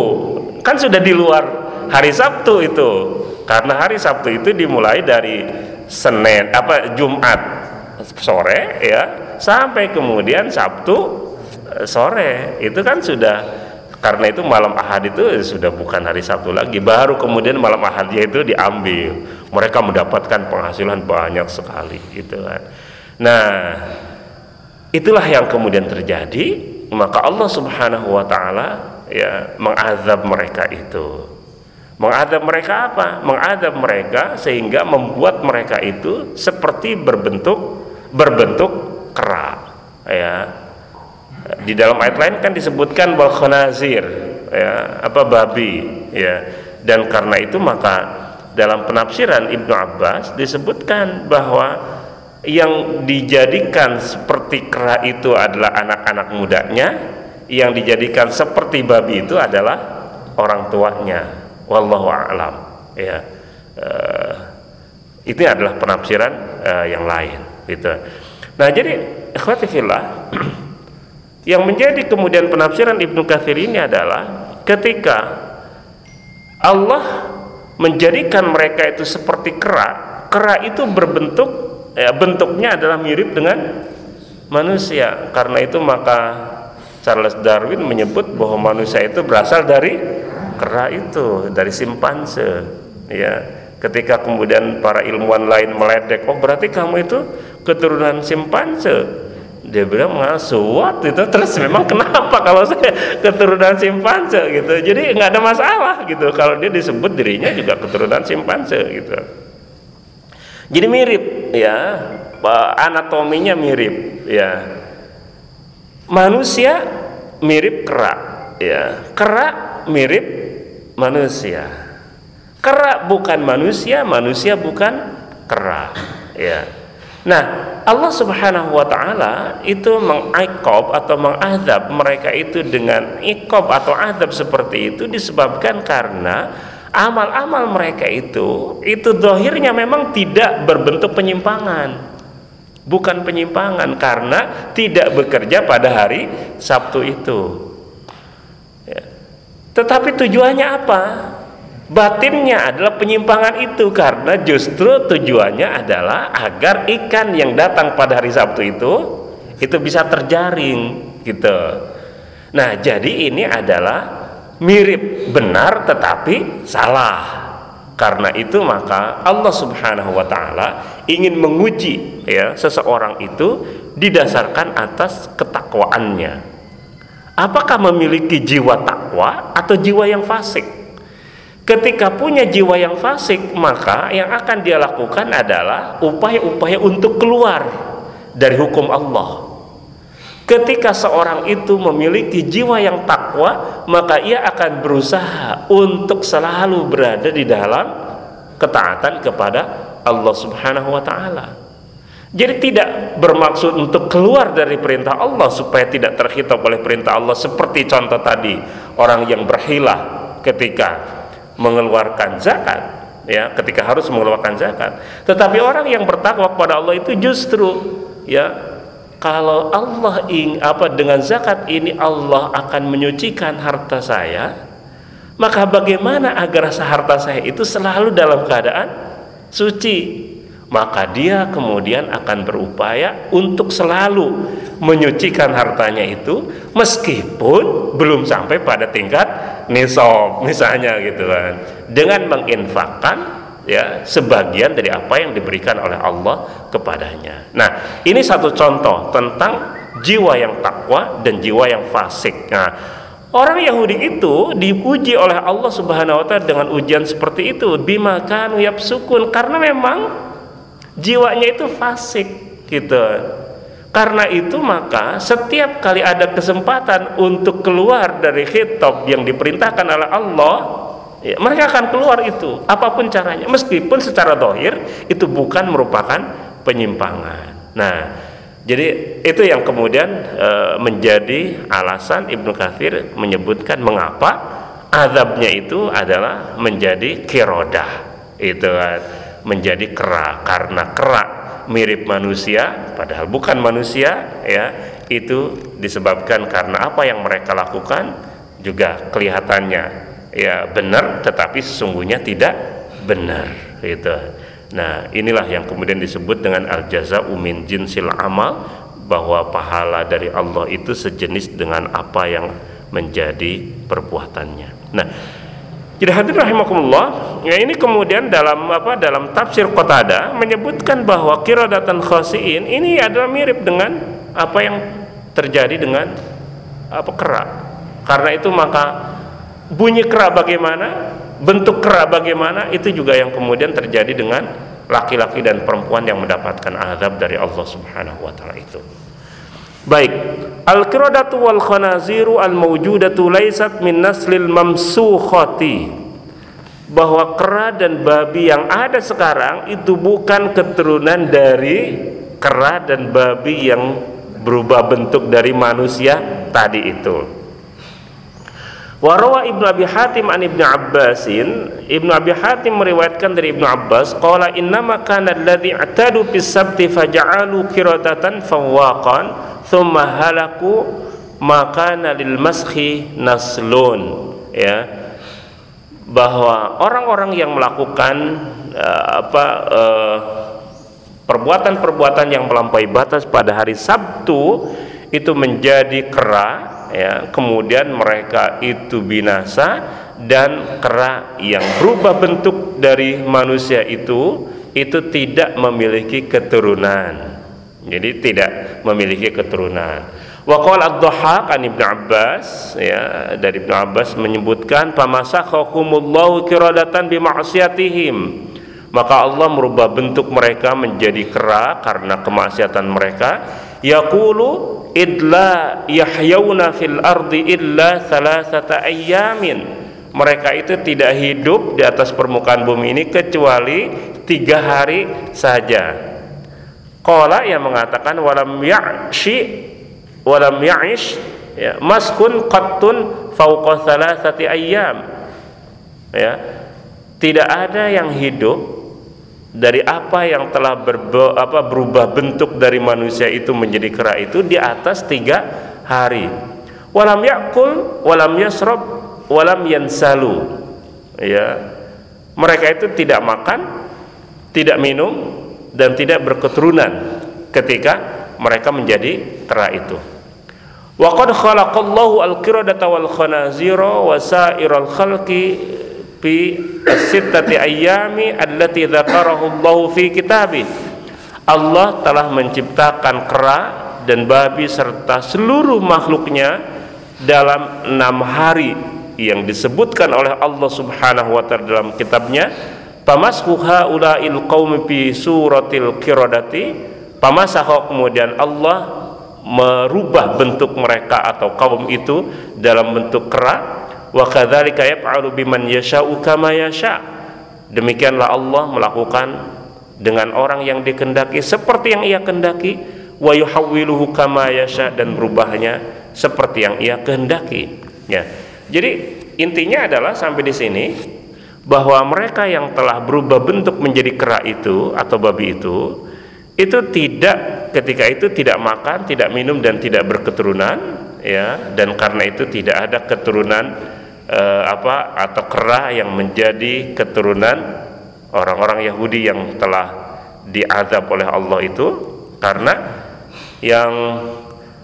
Kan sudah di luar hari Sabtu itu. Karena hari Sabtu itu dimulai dari Senin apa Jumat sore ya. Sampai kemudian Sabtu eh, sore. Itu kan sudah karena itu malam ahad itu sudah bukan hari Sabtu lagi. Baru kemudian malam ahadnya itu diambil. Mereka mendapatkan penghasilan banyak sekali gitu kan. Nah itulah yang kemudian terjadi. Maka Allah subhanahu wa ta'ala ya mengazab mereka itu. Mengadab mereka apa? mengadab mereka sehingga membuat mereka itu seperti berbentuk berbentuk kera ya di dalam ayat lain kan disebutkan wal khanazir ya apa babi ya. Dan karena itu maka dalam penafsiran Ibnu Abbas disebutkan bahwa yang dijadikan seperti kera itu adalah anak-anak mudanya yang dijadikan seperti babi itu adalah orang tuanya. Wallahu a'lam ya. Uh, ini adalah penafsiran uh, yang lain gitu. Nah jadi ikhwati fillah [CLEARS THROAT] Yang menjadi kemudian penafsiran Ibnu Katsir ini adalah ketika Allah menjadikan mereka itu seperti kera, kera itu berbentuk ya, bentuknya adalah mirip dengan manusia. Karena itu maka Charles Darwin menyebut bahwa manusia itu berasal dari kera itu, dari simpanse. Ya, ketika kemudian para ilmuwan lain meledek, oh berarti kamu itu keturunan simpanse. Dia bilang ngasuat itu terus memang [LAUGHS] kenapa kalau saya keturunan simpanse gitu. Jadi nggak ada masalah gitu. Kalau dia disebut dirinya juga keturunan simpanse gitu. Jadi mirip ya, anatominya mirip ya. Manusia mirip kera ya. Kera mirip manusia. Kera bukan manusia manusia bukan kera ya nah Allah subhanahu wa ta'ala itu mengikob atau mengadab mereka itu dengan ikob atau adab seperti itu disebabkan karena amal-amal mereka itu itu dohirnya memang tidak berbentuk penyimpangan. Bukan penyimpangan karena tidak bekerja pada hari Sabtu itu. Ya. tetapi tujuannya apa batinnya adalah penyimpangan itu karena justru tujuannya adalah agar ikan yang datang pada hari Sabtu itu itu bisa terjaring gitu nah jadi ini adalah mirip benar tetapi salah karena itu maka Allah Subhanahu wa taala ingin menguji ya seseorang itu didasarkan atas ketakwaannya. Apakah memiliki jiwa takwa atau jiwa yang fasik? Ketika punya jiwa yang fasik, maka yang akan dia lakukan adalah upaya-upaya untuk keluar dari hukum Allah. Ketika seorang itu memiliki jiwa yang takwa, maka ia akan berusaha untuk selalu berada di dalam ketaatan kepada Allah Subhanahu wa taala. Jadi tidak bermaksud untuk keluar dari perintah Allah supaya tidak terhitung oleh perintah Allah seperti contoh tadi orang yang berhilah ketika mengeluarkan zakat ya ketika harus mengeluarkan zakat. Tetapi orang yang bertakwa kepada Allah itu justru ya kalau Allah ing apa dengan zakat ini Allah akan menyucikan harta saya maka bagaimana agar harta saya itu selalu dalam keadaan suci maka dia kemudian akan berupaya untuk selalu menyucikan hartanya itu meskipun belum sampai pada tingkat nisab misalnya gitu kan dengan menginfakkan ya sebagian dari apa yang diberikan oleh Allah kepadanya. Nah, ini satu contoh tentang jiwa yang takwa dan jiwa yang fasik. Nah, orang Yahudi itu dipuji oleh Allah Subhanahu wa taala dengan ujian seperti itu, bima kanu karena memang jiwanya itu fasik gitu. Karena itu maka setiap kali ada kesempatan untuk keluar dari khitab yang diperintahkan oleh Allah, ya, mereka akan keluar itu. Apa pun caranya meskipun secara dohir itu bukan merupakan penyimpangan. Nah jadi itu yang kemudian e, menjadi alasan Ibnu Katsir menyebutkan mengapa azabnya itu adalah menjadi kirodah itu kan menjadi kera karena kera mirip manusia padahal bukan manusia ya itu disebabkan karena apa yang mereka lakukan juga kelihatannya ya benar tetapi sesungguhnya tidak benar gitu. Nah, inilah yang kemudian disebut dengan al jaza umin jinsil amal bahwa pahala dari Allah itu sejenis dengan apa yang menjadi perbuatannya. Nah, jadi hadirin rahimakumullah, ya ini kemudian dalam apa dalam tafsir Qatada menyebutkan bahwa kiradatan khasiin ini adalah mirip dengan apa yang terjadi dengan apa kera. Karena itu maka bunyi kera bagaimana, bentuk kera bagaimana, itu juga yang kemudian terjadi dengan laki-laki dan perempuan yang mendapatkan azab dari Allah Subhanahu wa taala itu. Baik, al-qiradatu wal khanaziru al-mawjudatu laysat min naslil mamsukhati. Bahwa kera dan babi yang ada sekarang itu bukan keturunan dari kera dan babi yang berubah bentuk dari manusia tadi itu. Warawa Ibnu Abi Hatim an Ibnu Abbasin, Ibnu Abi Hatim meriwayatkan dari Ibnu Abbas, qala innama kana alladhi atadu fis sabti faja'alu qiradatan fawaqan thumma halaku makana lil maskhi naslun. Ya. Bahwa orang-orang yang melakukan uh, apa uh, perbuatan-perbuatan yang melampaui batas pada hari Sabtu itu menjadi kera ya. Kemudian mereka itu binasa dan kera yang berubah bentuk dari manusia itu itu tidak memiliki keturunan jadi tidak memiliki keturunan. Wa qala ad-dhahhak an Ibnu Abbas ya dari Ibnu Abbas menyebutkan famasakhakumullahu kiradatan bi ma'siyatihim maka Allah merubah bentuk mereka menjadi kera karena kemaksiatan mereka. Yaqulu idla yahyawna fil ardi illa thalathata ayyamin. Mereka itu tidak hidup di atas permukaan bumi ini kecuali tiga hari saja Qala yang mengatakan walam ya'shi walam ya'ish ya, maskun qattun fauqa thalathati ayyam. Ya tidak ada yang hidup dari apa yang telah berbe, apa, berubah bentuk dari manusia itu menjadi kera itu di atas tiga hari. Walam yakul walam yasrob walam yansalu. Ya mereka itu tidak makan tidak minum dan tidak berketurunan ketika mereka menjadi kera itu wa qad khalaqallahu al-qiradata wal khanazira wa sa'iral khalqi fi sittati ayyami allati dzakarahu Allah fi kitabih. Allah telah menciptakan kera dan babi serta seluruh makhluknya dalam enam hari yang disebutkan oleh Allah Subhanahu wa taala dalam kitabnya pamasku haula'il qaumi fi suratil qiradati. Pamasah kemudian Allah merubah bentuk mereka atau kaum itu dalam bentuk kera wa kadzalika yaf'alu biman yasha'u kama yasha. Demikianlah Allah melakukan dengan orang yang dikendaki seperti yang ia kendaki. Wa yuhawwiluhu kama yasha dan berubahnya seperti yang ia kehendaki. Ya. Jadi intinya adalah sampai di sini bahwa mereka yang telah berubah bentuk menjadi kera itu atau babi itu itu tidak ketika itu tidak makan, tidak minum dan tidak berketurunan ya dan karena itu tidak ada keturunan eh, apa atau kera yang menjadi keturunan orang-orang Yahudi yang telah diazab oleh Allah itu karena yang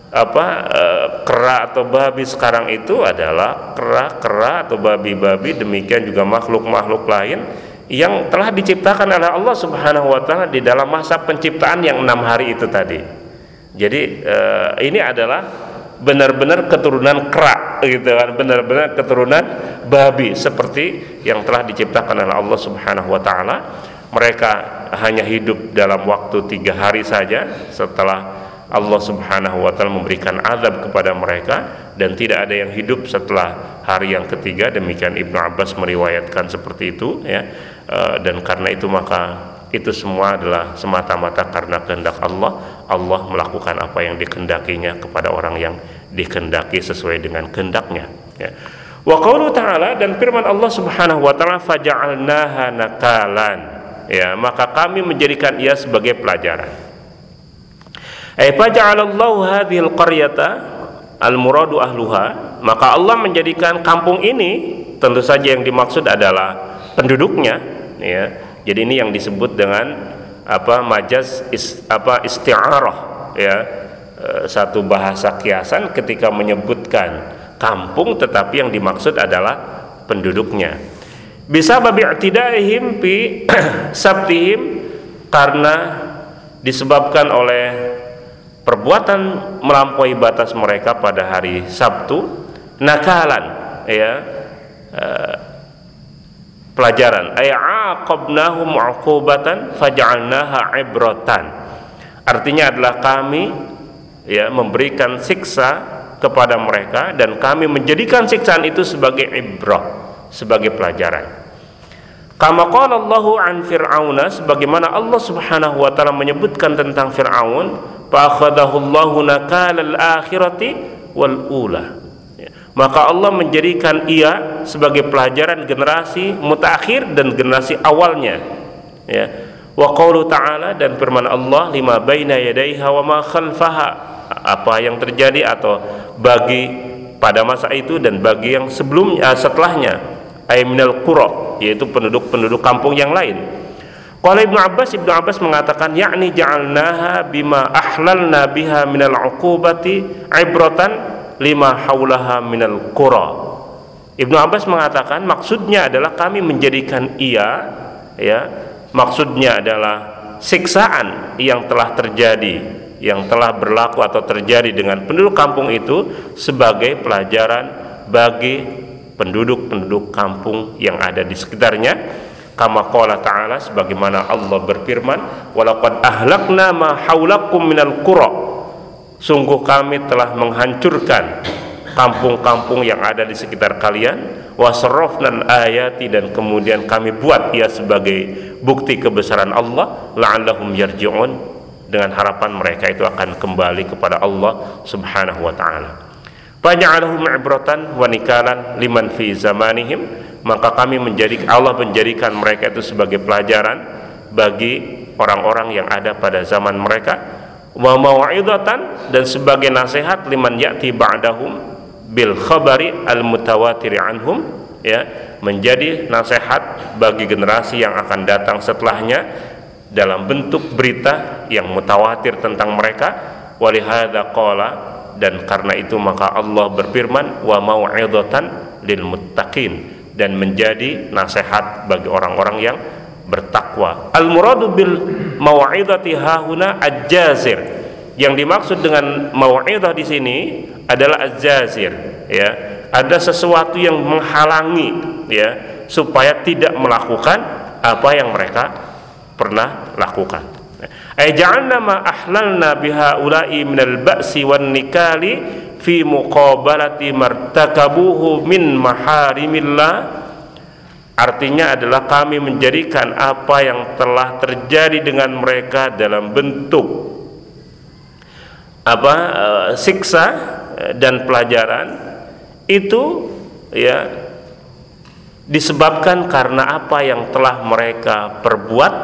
apa eh, kera atau babi sekarang itu adalah kera-kera atau babi-babi demikian juga makhluk-makhluk lain yang telah diciptakan oleh Allah Subhanahu wa taala di dalam masa penciptaan yang enam hari itu tadi. Jadi eh, ini adalah benar-benar keturunan kera gitu kan benar-benar keturunan babi seperti yang telah diciptakan oleh Allah Subhanahu wa taala mereka hanya hidup dalam waktu tiga hari saja setelah Allah Subhanahu wa taala memberikan azab kepada mereka dan tidak ada yang hidup setelah hari yang ketiga. Demikian Ibnu Abbas meriwayatkan seperti itu ya. E, dan karena itu maka itu semua adalah semata-mata karena kehendak Allah. Allah melakukan apa yang dikehendakinya kepada orang yang dikehendaki sesuai dengan kehendaknya ya. wa qawlu ta'ala dan firman Allah subhanahu wa ta'ala faja'alnaha nakalan. Ya maka kami menjadikan ia sebagai pelajaran ay faja'alallahu hadhil qaryata al muradu ahluha. Maka Allah menjadikan kampung ini tentu saja yang dimaksud adalah penduduknya. Ya. Jadi ini yang disebut dengan apa majaz is, apa isti'arah. Ya. E, satu bahasa kiasan ketika menyebutkan kampung tetapi yang dimaksud adalah penduduknya. Bisa babi i'tidaihim fi [CLEARS THROAT] sabtihim karena disebabkan oleh perbuatan melampaui batas mereka pada hari Sabtu nakalan ya e, pelajaran. Ay aqabnahum uqubatan faj'alnaha ibratan. Artinya adalah kami ya memberikan siksa kepada mereka dan kami menjadikan siksaan itu sebagai ibrah sebagai pelajaran kama qala Allahu an fir'auna sebagaimana Allah Subhanahu wa taala menyebutkan tentang Firaun fa akhadahu Allahu nakalal akhirati wal ula. Maka Allah menjadikan ia sebagai pelajaran generasi mutakhir dan generasi awalnya. Ya. Wa qawlu ta'ala dan firman Allah lima baina yadayha wa ma khalfaha. Apa yang terjadi atau bagi pada masa itu dan bagi yang sebelumnya setelahnya ay minal qura yaitu penduduk-penduduk kampung yang lain Qala Ibnu Abbas Ibnu Abbas mengatakan yakni ja'alnaha bima ahlalna biha minal uqubati ibratan lima haulaha minal qura. Ibnu Abbas mengatakan maksudnya adalah kami menjadikan ia ya maksudnya adalah siksaan yang telah terjadi yang telah berlaku atau terjadi dengan penduduk kampung itu sebagai pelajaran bagi penduduk-penduduk kampung yang ada di sekitarnya. Kama qala ta'ala sebagaimana Allah berfirman walaqad ahlakna ma haulakum minal qura. Sungguh kami telah menghancurkan kampung-kampung yang ada di sekitar kalian. Wasarrafna ayati dan kemudian kami buat ia sebagai bukti kebesaran Allah. La'allahum yarji'un. Dengan harapan mereka itu akan kembali kepada Allah Subhanahu wa taala. Faja'alahum ibratan wa nikalan liman fi zamanihim. Maka kami menjadi Allah menjadikan mereka itu sebagai pelajaran bagi orang-orang yang ada pada zaman mereka. Wa mau'izatan dan sebagai nasihat liman ya'ti ba'dahum bil khabari al mutawatir anhum ya menjadi nasihat bagi generasi yang akan datang setelahnya dalam bentuk berita yang mutawatir tentang mereka. Walihada dan karena itu maka Allah berfirman wa mau'izatan lil muttaqin. Dan menjadi nasihat bagi orang-orang yang bertakwa. Al muradu bil mau'izati hahuna ajazir. Yang dimaksud dengan mau'izah di sini adalah ajazir ya. Ada sesuatu yang menghalangi ya supaya tidak melakukan apa yang mereka pernah lakukan. Ay ja'alna ma ahlalna biha ulai minal ba'si wan nikali fi muqabalati martakabuhu min maharimillah. Artinya adalah kami menjadikan apa yang telah terjadi dengan mereka dalam bentuk apa uh, siksa eh, dan pelajaran itu ya disebabkan karena apa yang telah mereka perbuat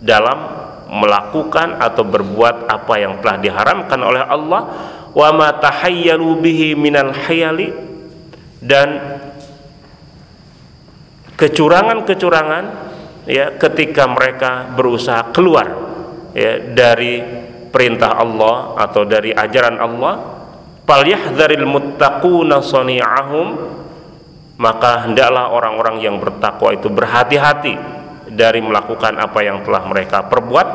dalam melakukan atau berbuat apa yang telah diharamkan oleh Allah wa ma tahayyalu bihi minal hayali dan kecurangan-kecurangan ya ketika mereka berusaha keluar ya dari perintah Allah atau dari ajaran Allah falyahdharil muttaquna sani'ahum maka hendaklah orang-orang yang bertakwa itu berhati-hati dari melakukan apa yang telah mereka perbuat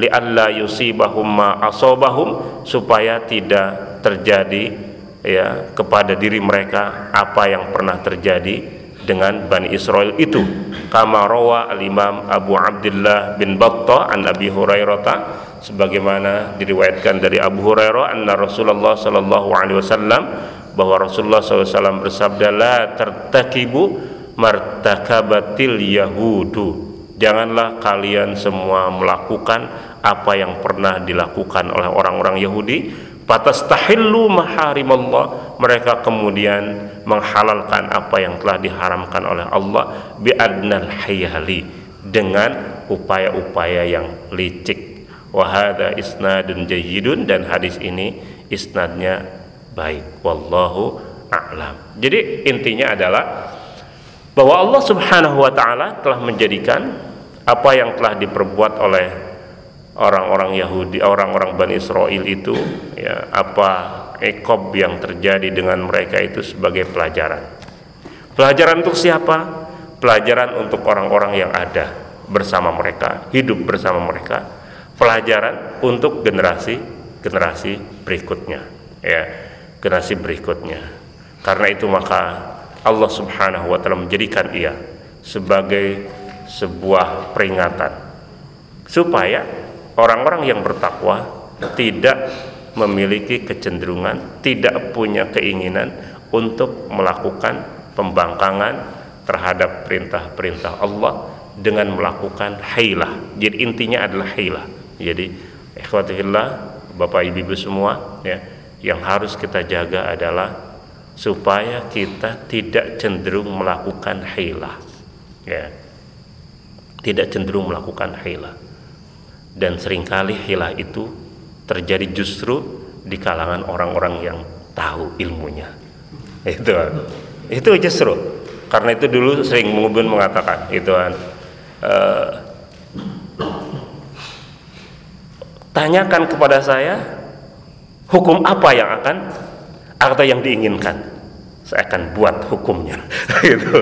li'alla yusibahum ma asobahum supaya tidak terjadi ya kepada diri mereka apa yang pernah terjadi dengan Bani Israel itu. Kama rawa al-Imam Abu Abdullah bin Battah an Abi Hurairah sebagaimana diriwayatkan dari Abu Hurairah anna Rasulullah sallallahu alaihi wasallam bahwa Rasulullah SAW bersabda la tertakibu martakabatil yahudu janganlah kalian semua melakukan apa yang pernah dilakukan oleh orang-orang Yahudi. Fatastahillu maharimallah. Mereka kemudian menghalalkan apa yang telah diharamkan oleh Allah. Biadnal hayali. Dengan upaya-upaya yang licik. Wahada isnadun jayyidun. Dan hadis ini isnadnya baik. Wallahu a'lam. Jadi intinya adalah bahwa Allah Subhanahu wa taala telah menjadikan apa yang telah diperbuat oleh orang-orang Yahudi, orang-orang Bani Israel itu, ya, apa ekob yang terjadi dengan mereka itu sebagai pelajaran. Pelajaran untuk siapa? Pelajaran untuk orang-orang yang ada bersama mereka, hidup bersama mereka. Pelajaran untuk generasi generasi berikutnya, ya, generasi berikutnya. Karena itu maka Allah Subhanahu wa taala menjadikan ia sebagai sebuah peringatan supaya orang-orang yang bertakwa tidak memiliki kecenderungan, tidak punya keinginan untuk melakukan pembangkangan terhadap perintah-perintah Allah dengan melakukan hailah. Jadi intinya adalah hailah. Jadi ikhwatillah Bapak Ibu semua ya, yang harus kita jaga adalah supaya kita tidak cenderung melakukan hailah. Ya tidak cenderung melakukan hilah dan sering kali hilah itu terjadi justru di kalangan orang-orang yang tahu ilmunya. Itu itu justru. Karena itu dulu sering mengubun mengatakan itu kan uh, tanyakan kepada saya hukum apa yang akan atau yang diinginkan? Saya akan buat hukumnya. [LAUGHS] Gitu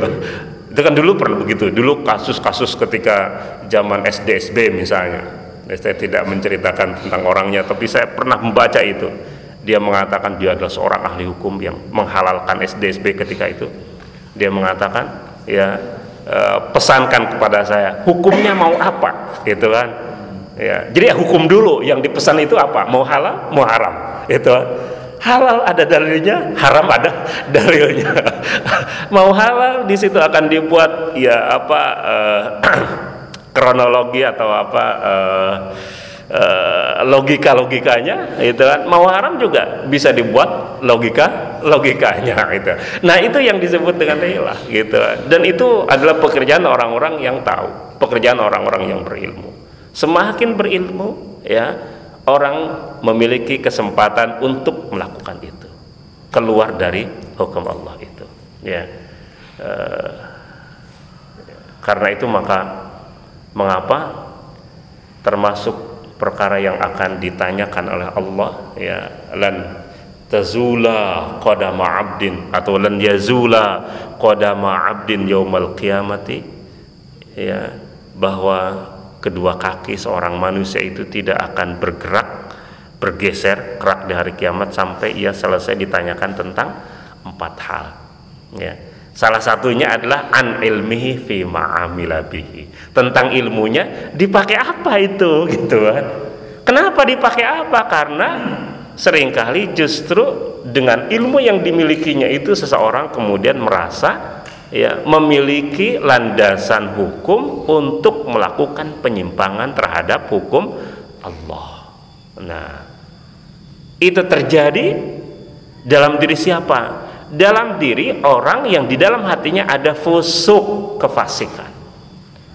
itu kan dulu pernah begitu. Dulu kasus-kasus ketika zaman SDSB misalnya. Saya tidak menceritakan tentang orangnya tapi saya pernah membaca itu. Dia mengatakan dia adalah seorang ahli hukum yang menghalalkan SDSB ketika itu. Dia mengatakan ya eh, pesankan kepada saya hukumnya mau apa? Gitu kan. Ya, jadi ya hukum dulu yang dipesan itu apa? Mau halal, mau haram. Itu halal ada dalilnya, haram ada dalilnya. [LAUGHS] mau halal di situ akan dibuat ya apa uh, [CLEARS THROAT] kronologi atau apa uh, uh, logika logikanya itu kan. Mau haram juga bisa dibuat logika logikanya [LAUGHS] itu nah itu yang disebut dengan ilah gitu dan itu adalah pekerjaan orang-orang yang tahu pekerjaan orang-orang yang berilmu. Semakin berilmu, ya orang memiliki kesempatan untuk melakukan itu, keluar dari hukum Allah itu. Ya, e, karena itu maka mengapa termasuk perkara yang akan ditanyakan oleh Allah ya lan tazula qadama abdin atau lan yazula qadama abdin yaumal qiyamati ya bahwa kedua kaki seorang manusia itu tidak akan bergerak bergeser kerak di hari kiamat sampai ia selesai ditanyakan tentang empat hal. Ya. Salah satunya adalah an ilmihi fi ma'amila bihi. Tentang ilmunya dipakai apa itu? [LAUGHS] Gitu kan. Kenapa dipakai apa? Karena sering kali justru dengan ilmu yang dimilikinya itu seseorang kemudian merasa ya memiliki landasan hukum untuk melakukan penyimpangan terhadap hukum Allah. Nah, itu terjadi dalam diri siapa? Dalam diri orang yang di dalam hatinya ada fusuk kefasikan.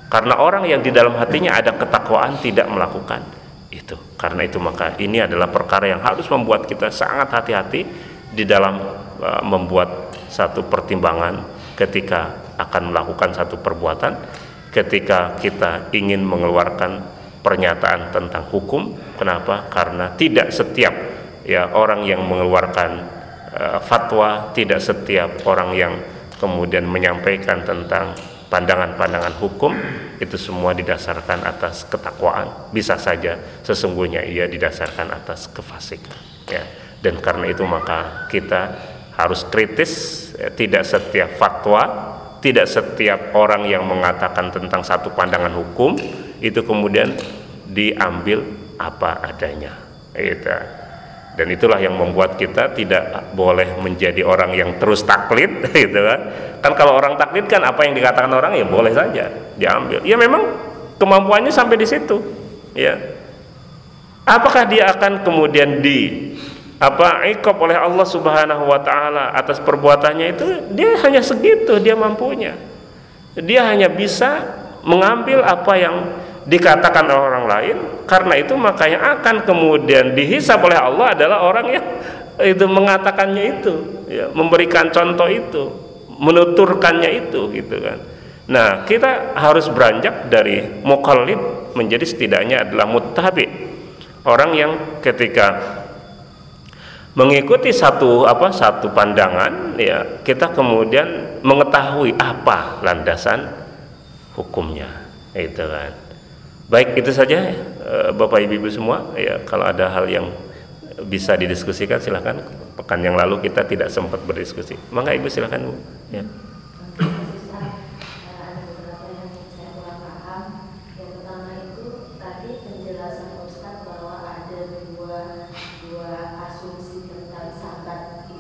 Karena orang yang di dalam hatinya ada ketakwaan tidak melakukan itu. Karena itu maka ini adalah perkara yang harus membuat kita sangat hati-hati di dalam uh, membuat satu pertimbangan ketika akan melakukan satu perbuatan ketika kita ingin mengeluarkan pernyataan tentang hukum. Kenapa? Karena tidak setiap ya orang yang mengeluarkan uh, fatwa tidak setiap orang yang kemudian menyampaikan tentang pandangan-pandangan hukum itu semua didasarkan atas ketakwaan. Bisa saja sesungguhnya ia didasarkan atas kefasikan ya. Dan karena itu maka kita harus kritis ya, tidak setiap fatwa tidak setiap orang yang mengatakan tentang satu pandangan hukum itu kemudian diambil apa adanya. Itu dan itulah yang membuat kita tidak boleh menjadi orang yang terus taklid [LAUGHS] gitu kan. Kan kalau orang taklid kan apa yang dikatakan orang ya boleh saja diambil. Ya memang kemampuannya sampai di situ ya. Apakah dia akan kemudian di apa ikop oleh Allah Subhanahu wa taala atas perbuatannya itu dia hanya segitu dia mampunya. Dia hanya bisa mengambil apa yang dikatakan oleh orang lain. Karena itu makanya akan kemudian dihisap oleh Allah adalah orang yang itu mengatakannya itu ya, memberikan contoh itu menuturkannya itu gitu kan. Nah kita harus beranjak dari mukallid menjadi setidaknya adalah muttabi. Orang yang ketika mengikuti satu apa satu pandangan ya kita kemudian mengetahui apa landasan hukumnya itu kan. Baik itu saja eh, Bapak Ibu, Ibu semua ya kalau ada hal yang bisa didiskusikan silahkan pekan yang lalu kita tidak sempat berdiskusi. Maka Ibu silahkan Bu. Ya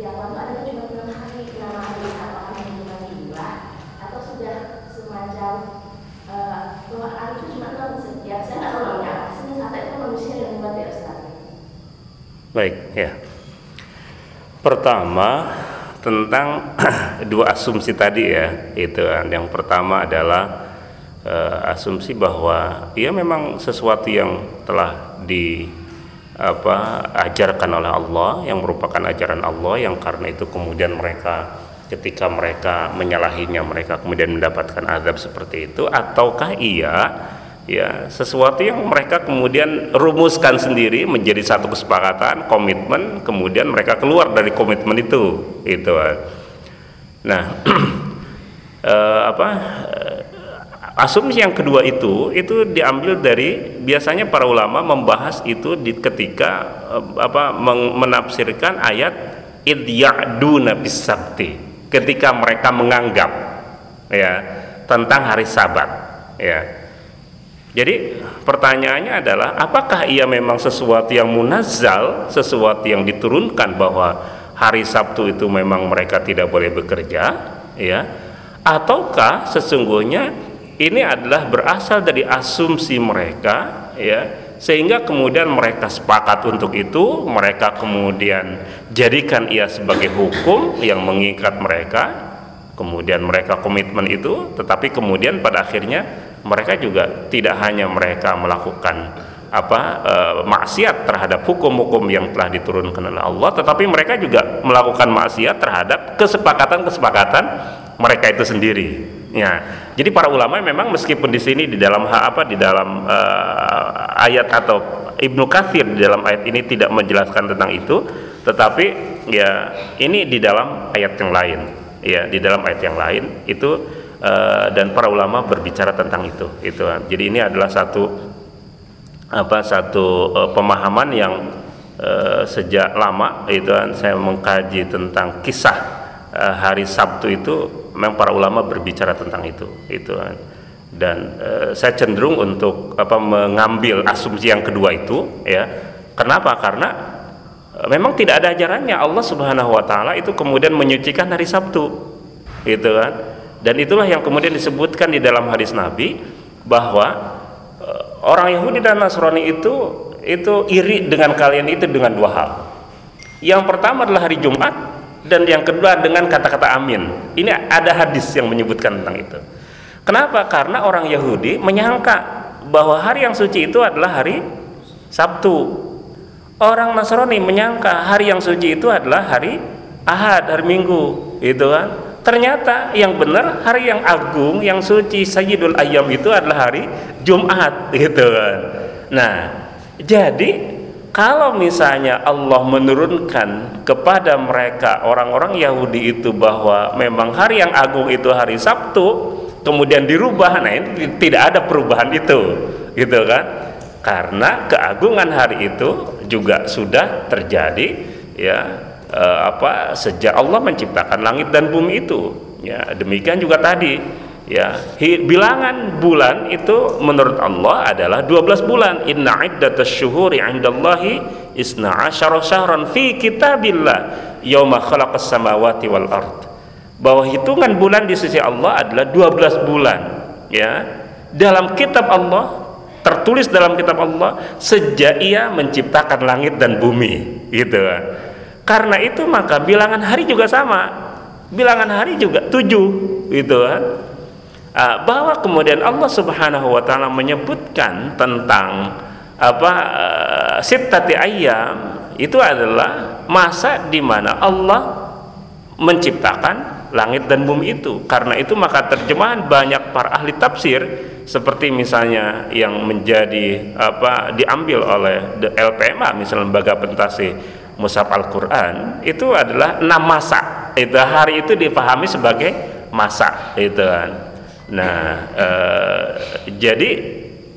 di awal itu ada cuma enam hari enam hari apakah menunjukkan jumlah atau sudah semacam bahwa hari itu cuma enam ya saya nggak tahu namanya apa Senin Selasa itu manusia yang membuat ya Ustaz Baik, ya. Pertama tentang [CLEARS THROAT] dua asumsi tadi ya, itu. Yang pertama adalah eh, asumsi bahwa ia memang sesuatu yang telah di apa ajarkan oleh Allah yang merupakan ajaran Allah yang karena itu kemudian mereka ketika mereka menyalahinya mereka kemudian mendapatkan azab seperti itu ataukah ia ya sesuatu yang mereka kemudian rumuskan sendiri menjadi satu kesepakatan komitmen kemudian mereka keluar dari komitmen itu itu nah [CLEARS THROAT] eh, apa asumsi yang kedua itu itu diambil dari biasanya para ulama membahas itu di ketika eh, apa menafsirkan ayat idya'duna bisabti ketika mereka menganggap ya tentang hari sabat ya jadi pertanyaannya adalah apakah ia memang sesuatu yang munazzal, sesuatu yang diturunkan bahwa hari Sabtu itu memang mereka tidak boleh bekerja, ya? Ataukah sesungguhnya ini adalah berasal dari asumsi mereka, ya? Sehingga kemudian mereka sepakat untuk itu, mereka kemudian jadikan ia sebagai hukum yang mengikat mereka, kemudian mereka komitmen itu tetapi kemudian pada akhirnya mereka juga tidak hanya mereka melakukan apa e, maksiat terhadap hukum-hukum yang telah diturunkan oleh Allah tetapi mereka juga melakukan maksiat terhadap kesepakatan-kesepakatan mereka itu sendiri ya jadi para ulama memang meskipun di sini di dalam apa di dalam e, ayat atau Ibnu Katsir di dalam ayat ini tidak menjelaskan tentang itu tetapi ya ini di dalam ayat yang lain. Ya di dalam ayat yang lain itu eh, dan para ulama berbicara tentang itu itu jadi ini adalah satu apa satu eh, pemahaman yang eh, sejak lama itu kan. Saya mengkaji tentang kisah eh, hari Sabtu itu memang para ulama berbicara tentang itu itu kan. Dan eh, saya cenderung untuk apa mengambil asumsi yang kedua itu ya. Kenapa? Karena eh, memang tidak ada ajarannya. Allah Subhanahu wa taala itu kemudian menyucikan hari Sabtu gitu kan. Dan itulah yang kemudian disebutkan di dalam hadis Nabi bahwa uh, orang Yahudi dan Nasrani itu itu iri dengan kalian itu dengan dua hal. Yang pertama adalah hari Jumat dan yang kedua dengan kata-kata amin. Ini ada hadis yang menyebutkan tentang itu. Kenapa? Karena orang Yahudi menyangka bahwa hari yang suci itu adalah hari Sabtu. Orang Nasrani menyangka hari yang suci itu adalah hari Ahad, hari Minggu, gitu kan? Ternyata yang benar hari yang agung, yang suci Sayyidul Ayyam itu adalah hari Jumat, gitu kan? Nah, jadi kalau misalnya Allah menurunkan kepada mereka orang-orang Yahudi itu bahwa memang hari yang agung itu hari Sabtu, kemudian dirubah, nah ini tidak ada perubahan itu, gitu kan? Karena keagungan hari itu juga sudah terjadi, ya eh, apa sejak Allah menciptakan langit dan bumi itu, ya demikian juga tadi ya. Bilangan bulan itu menurut Allah adalah 12 bulan. Inna iddatash syuhuri 'indallahi isna asyara syahran fi kitabillah yauma khalaqas samawati wal ard. Bahwa hitungan bulan di sisi Allah adalah 12 bulan. Ya. Dalam kitab Allah tertulis dalam kitab Allah sejak ia menciptakan langit dan bumi. Gitu. Karena itu maka bilangan hari juga sama. Bilangan hari juga tujuh. Gitu. kan Ah, bahwa kemudian Allah Subhanahu wa taala menyebutkan tentang apa uh, sittati ayyam itu adalah masa di mana Allah menciptakan langit dan bumi itu. Karena itu maka terjemahan banyak para ahli tafsir seperti misalnya yang menjadi apa diambil oleh LPMA misalnya lembaga pentasi Musab Al-Qur'an itu adalah enam masa. Itu hari itu dipahami sebagai masa itu kan Nah, eh, jadi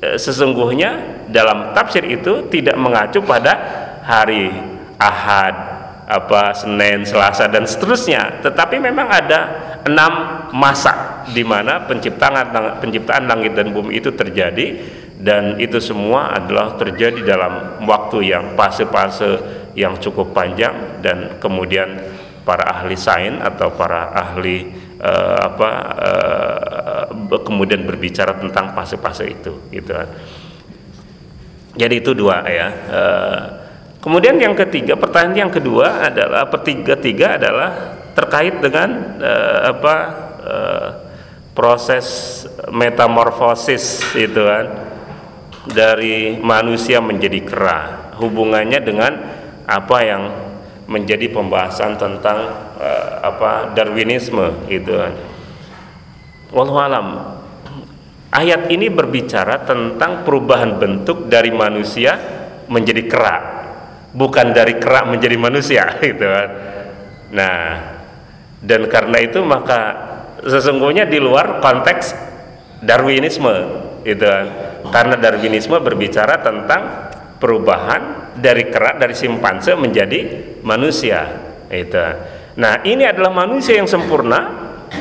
eh, sesungguhnya dalam tafsir itu tidak mengacu pada hari Ahad, apa Senin, Selasa dan seterusnya, tetapi memang ada enam masa di mana penciptaan penciptaan langit dan bumi itu terjadi dan itu semua adalah terjadi dalam waktu yang fase-fase yang cukup panjang dan kemudian para ahli sains atau para ahli uh, apa uh, kemudian berbicara tentang fase-fase itu gitu kan. Jadi itu dua ya. Uh, kemudian yang ketiga, pertanyaan yang kedua adalah ketiga tiga adalah terkait dengan uh, apa uh, proses metamorfosis itu kan dari manusia menjadi kera. Hubungannya dengan apa yang menjadi pembahasan tentang uh, apa Darwinisme gitu kan. alam. Ayat ini berbicara tentang perubahan bentuk dari manusia menjadi kera, bukan dari kera menjadi manusia [LAUGHS] gitu kan. Nah, dan karena itu maka sesungguhnya di luar konteks Darwinisme gitu kan. Karena Darwinisme berbicara tentang perubahan dari kera dari simpanse menjadi manusia. Itu. Nah ini adalah manusia yang sempurna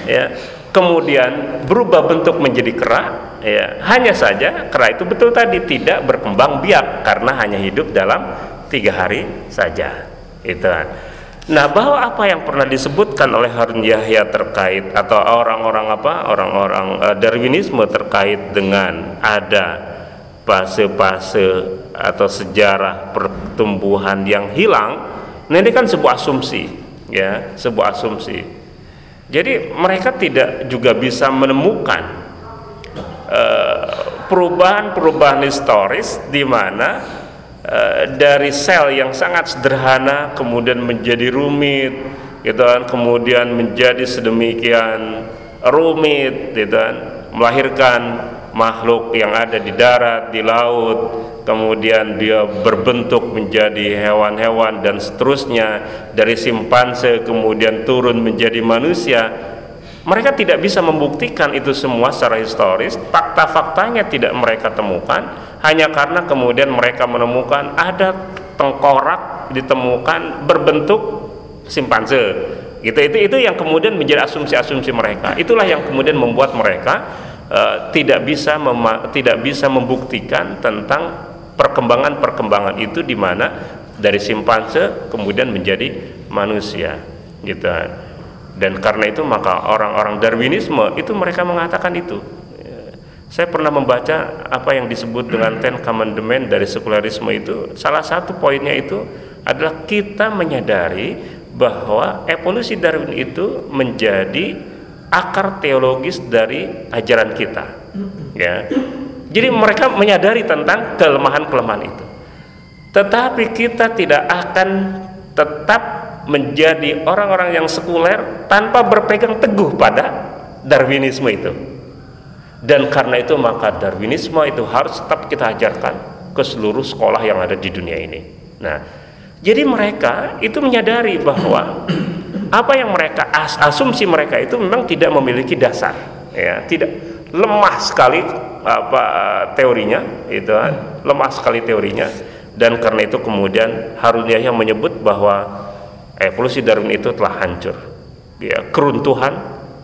ya. Kemudian berubah bentuk menjadi kera ya. Hanya saja kera itu betul tadi tidak berkembang biak karena hanya hidup dalam tiga hari saja. Itu. Nah, bahwa apa yang pernah disebutkan oleh Harun Yahya terkait atau orang-orang apa? orang-orang uh, Darwinisme terkait dengan ada fase-fase atau sejarah pertumbuhan yang hilang nah ini kan sebuah asumsi ya sebuah asumsi. Jadi mereka tidak juga bisa menemukan eh, perubahan-perubahan historis di mana uh, dari sel yang sangat sederhana kemudian menjadi rumit gitu kan kemudian menjadi sedemikian rumit gitu kan melahirkan makhluk yang ada di darat, di laut, kemudian dia berbentuk menjadi hewan-hewan dan seterusnya dari simpanse kemudian turun menjadi manusia mereka tidak bisa membuktikan itu semua secara historis. Fakta-faktanya tidak mereka temukan hanya karena kemudian mereka menemukan ada tengkorak ditemukan berbentuk simpanse. Gitu itu itu yang kemudian menjadi asumsi-asumsi mereka. Itulah yang kemudian membuat mereka uh, tidak bisa tidak bisa membuktikan tentang perkembangan-perkembangan itu di mana dari simpanse kemudian menjadi manusia gitu. Dan karena itu maka orang-orang Darwinisme itu mereka mengatakan itu. Saya pernah membaca apa yang disebut dengan Ten Commandment dari sekularisme itu. Salah satu poinnya itu adalah kita menyadari bahwa evolusi Darwin itu menjadi akar teologis dari ajaran kita. Ya jadi mereka menyadari tentang kelemahan-kelemahan itu. Tetapi kita tidak akan tetap menjadi orang-orang yang sekuler tanpa berpegang teguh pada Darwinisme itu. Dan karena itu maka Darwinisme itu harus tetap kita ajarkan ke seluruh sekolah yang ada di dunia ini. Nah, jadi mereka itu menyadari bahwa apa yang mereka as asumsi mereka itu memang tidak memiliki dasar, ya, tidak lemah sekali apa teorinya, itu kan, lemah sekali teorinya. Dan karena itu kemudian Harun Yahya menyebut bahwa evolusi Darwin itu telah hancur, ya, keruntuhan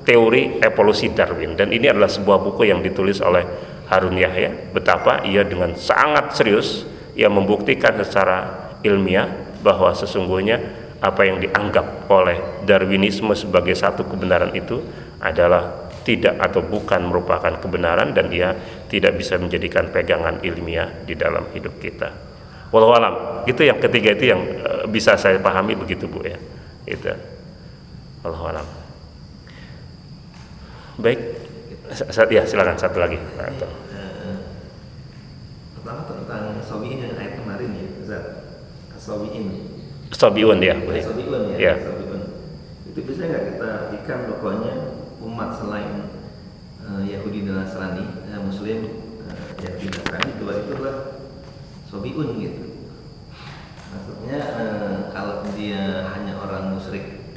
teori evolusi Darwin. Dan ini adalah sebuah buku yang ditulis oleh Harun Yahya betapa ia dengan sangat serius ia membuktikan secara ilmiah bahwa sesungguhnya apa yang dianggap oleh Darwinisme sebagai satu kebenaran itu adalah tidak atau bukan merupakan kebenaran dan ia tidak bisa menjadikan pegangan ilmiah di dalam hidup kita. Walau alam, itu yang ketiga itu yang eh, bisa saya pahami begitu Bu ya. Itu. Allah alam. Baik, ya silakan satu lagi. Atau. Eh, pertama tentang sobiin yang ayat kemarin ya, Ustaz. Sobiin. Sobiun ya, boleh. Sobiun Ya. ya. Sobiun. Itu bisa nggak kita ikan pokoknya umat selain eh, Yahudi dan Nasrani, eh, Muslim, eh, Yahudi dan Nasrani dua itu adalah sobiun gitu. Maksudnya eh, kalau dia hanya orang musyrik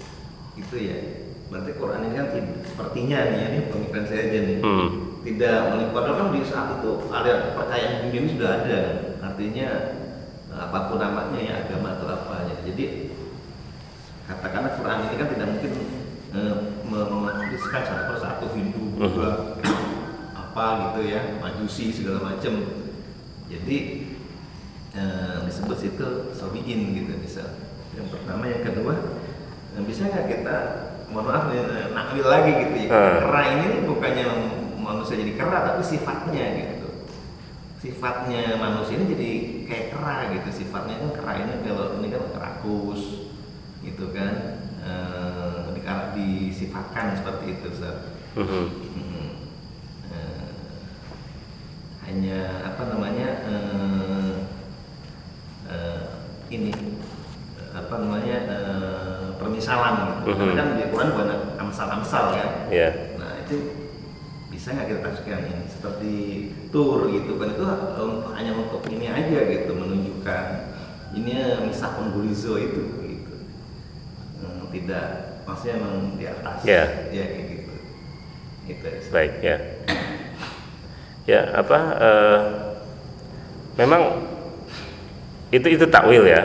itu ya berarti Quran ini kan tidak- sepertinya nih ya, ini pemikiran saya aja nih Hmm. tidak melihat padahal kan di saat itu ada percayaan dunia ini sudah ada artinya apa pun namanya ya agama atau apa ya jadi katakanlah Quran ini kan tidak mungkin eh, menuliskan satu persatu Hindu Buddha apa gitu ya Majusi segala macam jadi eh, disebut situ sobiin gitu bisa yang pertama yang kedua eh, bisa nggak kita mohon maaf eh, nakwil lagi gitu ya. Hmm. kera ini bukannya manusia jadi kera tapi sifatnya gitu. Sifatnya manusia ini jadi kayak kera gitu. Sifatnya kan kera ini kalau ini kan kerakus gitu kan disifatkan seperti itu Ustaz. Mhm. Mhm. Eh, hanya apa namanya eh, eh, ini apa namanya eh, permisalan gitu. Karena kan di Quran banyak amsal-amsal kan. Ya. Nah itu bisa nggak kita tafsirkan ini seperti tur gitu kan itu eh, hanya untuk ini aja gitu menunjukkan ini misah penggulizo itu gitu. Hmm, tidak maksudnya emang di atas Ya. ya kayak gitu. Itu. Baik ya. Ya apa? eh, memang itu itu takwil ya,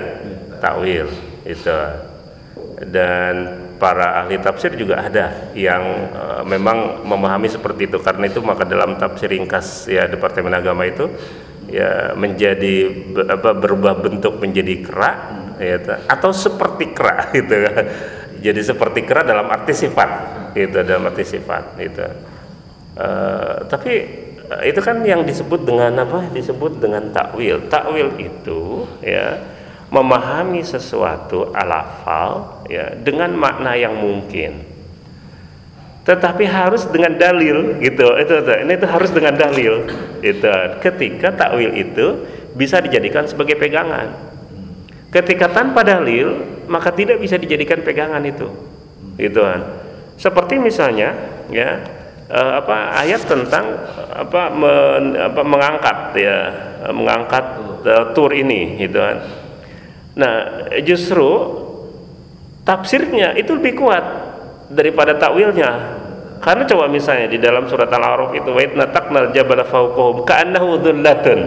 takwil itu. Dan para ahli tafsir juga ada yang eh, memang memahami seperti itu. Karena itu maka dalam tafsir ringkas ya Departemen Agama itu ya menjadi apa berubah bentuk menjadi kera ya, atau seperti kera [LAUGHS] gitu kan. Jadi seperti kera dalam arti sifat gitu dalam arti sifat gitu. Eh, tapi eh, itu kan yang disebut dengan apa? Disebut dengan takwil. Takwil itu ya memahami sesuatu alafal ya dengan makna yang mungkin. Tetapi harus dengan dalil gitu. Itu, itu ini itu harus dengan dalil. Itu ketika takwil itu bisa dijadikan sebagai pegangan. Ketika tanpa dalil maka tidak bisa dijadikan pegangan itu. Gitu kan. Seperti misalnya ya eh, apa ayat tentang apa, men- apa mengangkat ya mengangkat eh, tur ini gitu kan. Nah, justru tafsirnya itu lebih kuat daripada takwilnya. Karena coba misalnya di dalam surat Al-A'raf itu wa idna taqnal jabala fawqahum ka'annahu dhullatun.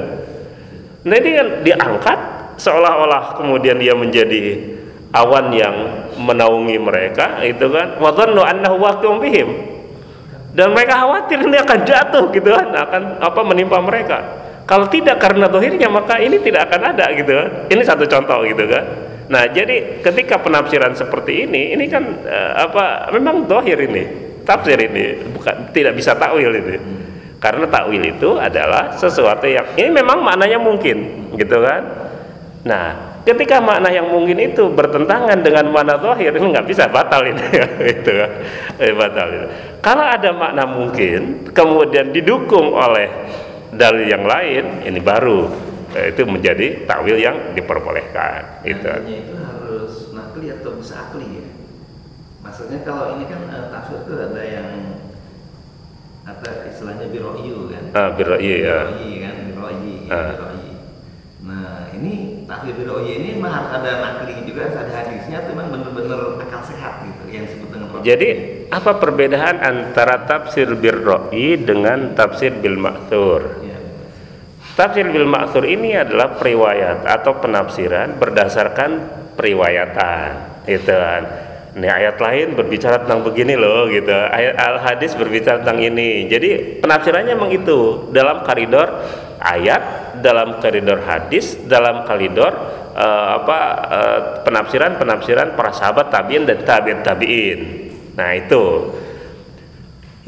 Nah, ini kan diangkat seolah-olah kemudian dia menjadi awan yang menaungi mereka itu kan wa dhannu annahu waqi'un bihim. Dan mereka khawatir ini akan jatuh gitu kan, akan apa menimpa mereka. Kalau tidak karena dohirnya maka ini tidak akan ada gitu kan. Ini satu contoh gitu kan. Nah, jadi ketika penafsiran seperti ini, ini kan uh, apa? Memang dohir ini, tafsir ini, bukan tidak bisa takwil ini. Karena takwil itu adalah sesuatu yang ini memang maknanya mungkin, gitu kan? Nah, ketika makna yang mungkin itu bertentangan dengan makna dohir ini nggak bisa batal ini, [LAUGHS] itu? Eh, batal itu. Kalau ada makna mungkin, kemudian didukung oleh dalil yang lain, ini baru eh, itu menjadi takwil yang diperbolehkan. Itu. itu harus nakli atau bisa akli ya. Maksudnya kalau ini kan uh, tafsir itu ada yang ada istilahnya biroyu kan ah biroyu ya biroyu kan biroyu ah. biroyu nah tafsir biroyu ini memang harus ada nakli juga harus ada hadisnya itu memang benar-benar akal sehat gitu yang disebut dengan ro'i. jadi apa perbedaan antara tafsir birro'i dengan tafsir bil maktur ya. tafsir bil maktur ini adalah periwayat atau penafsiran berdasarkan periwayatan itu kan Ini ayat lain berbicara tentang begini loh gitu. Ayat al hadis berbicara tentang ini. Jadi penafsirannya memang itu dalam koridor ayat, dalam koridor hadis, dalam koridor uh, apa penafsiran-penafsiran para sahabat tabiin dan tabiin tabiin. Nah itu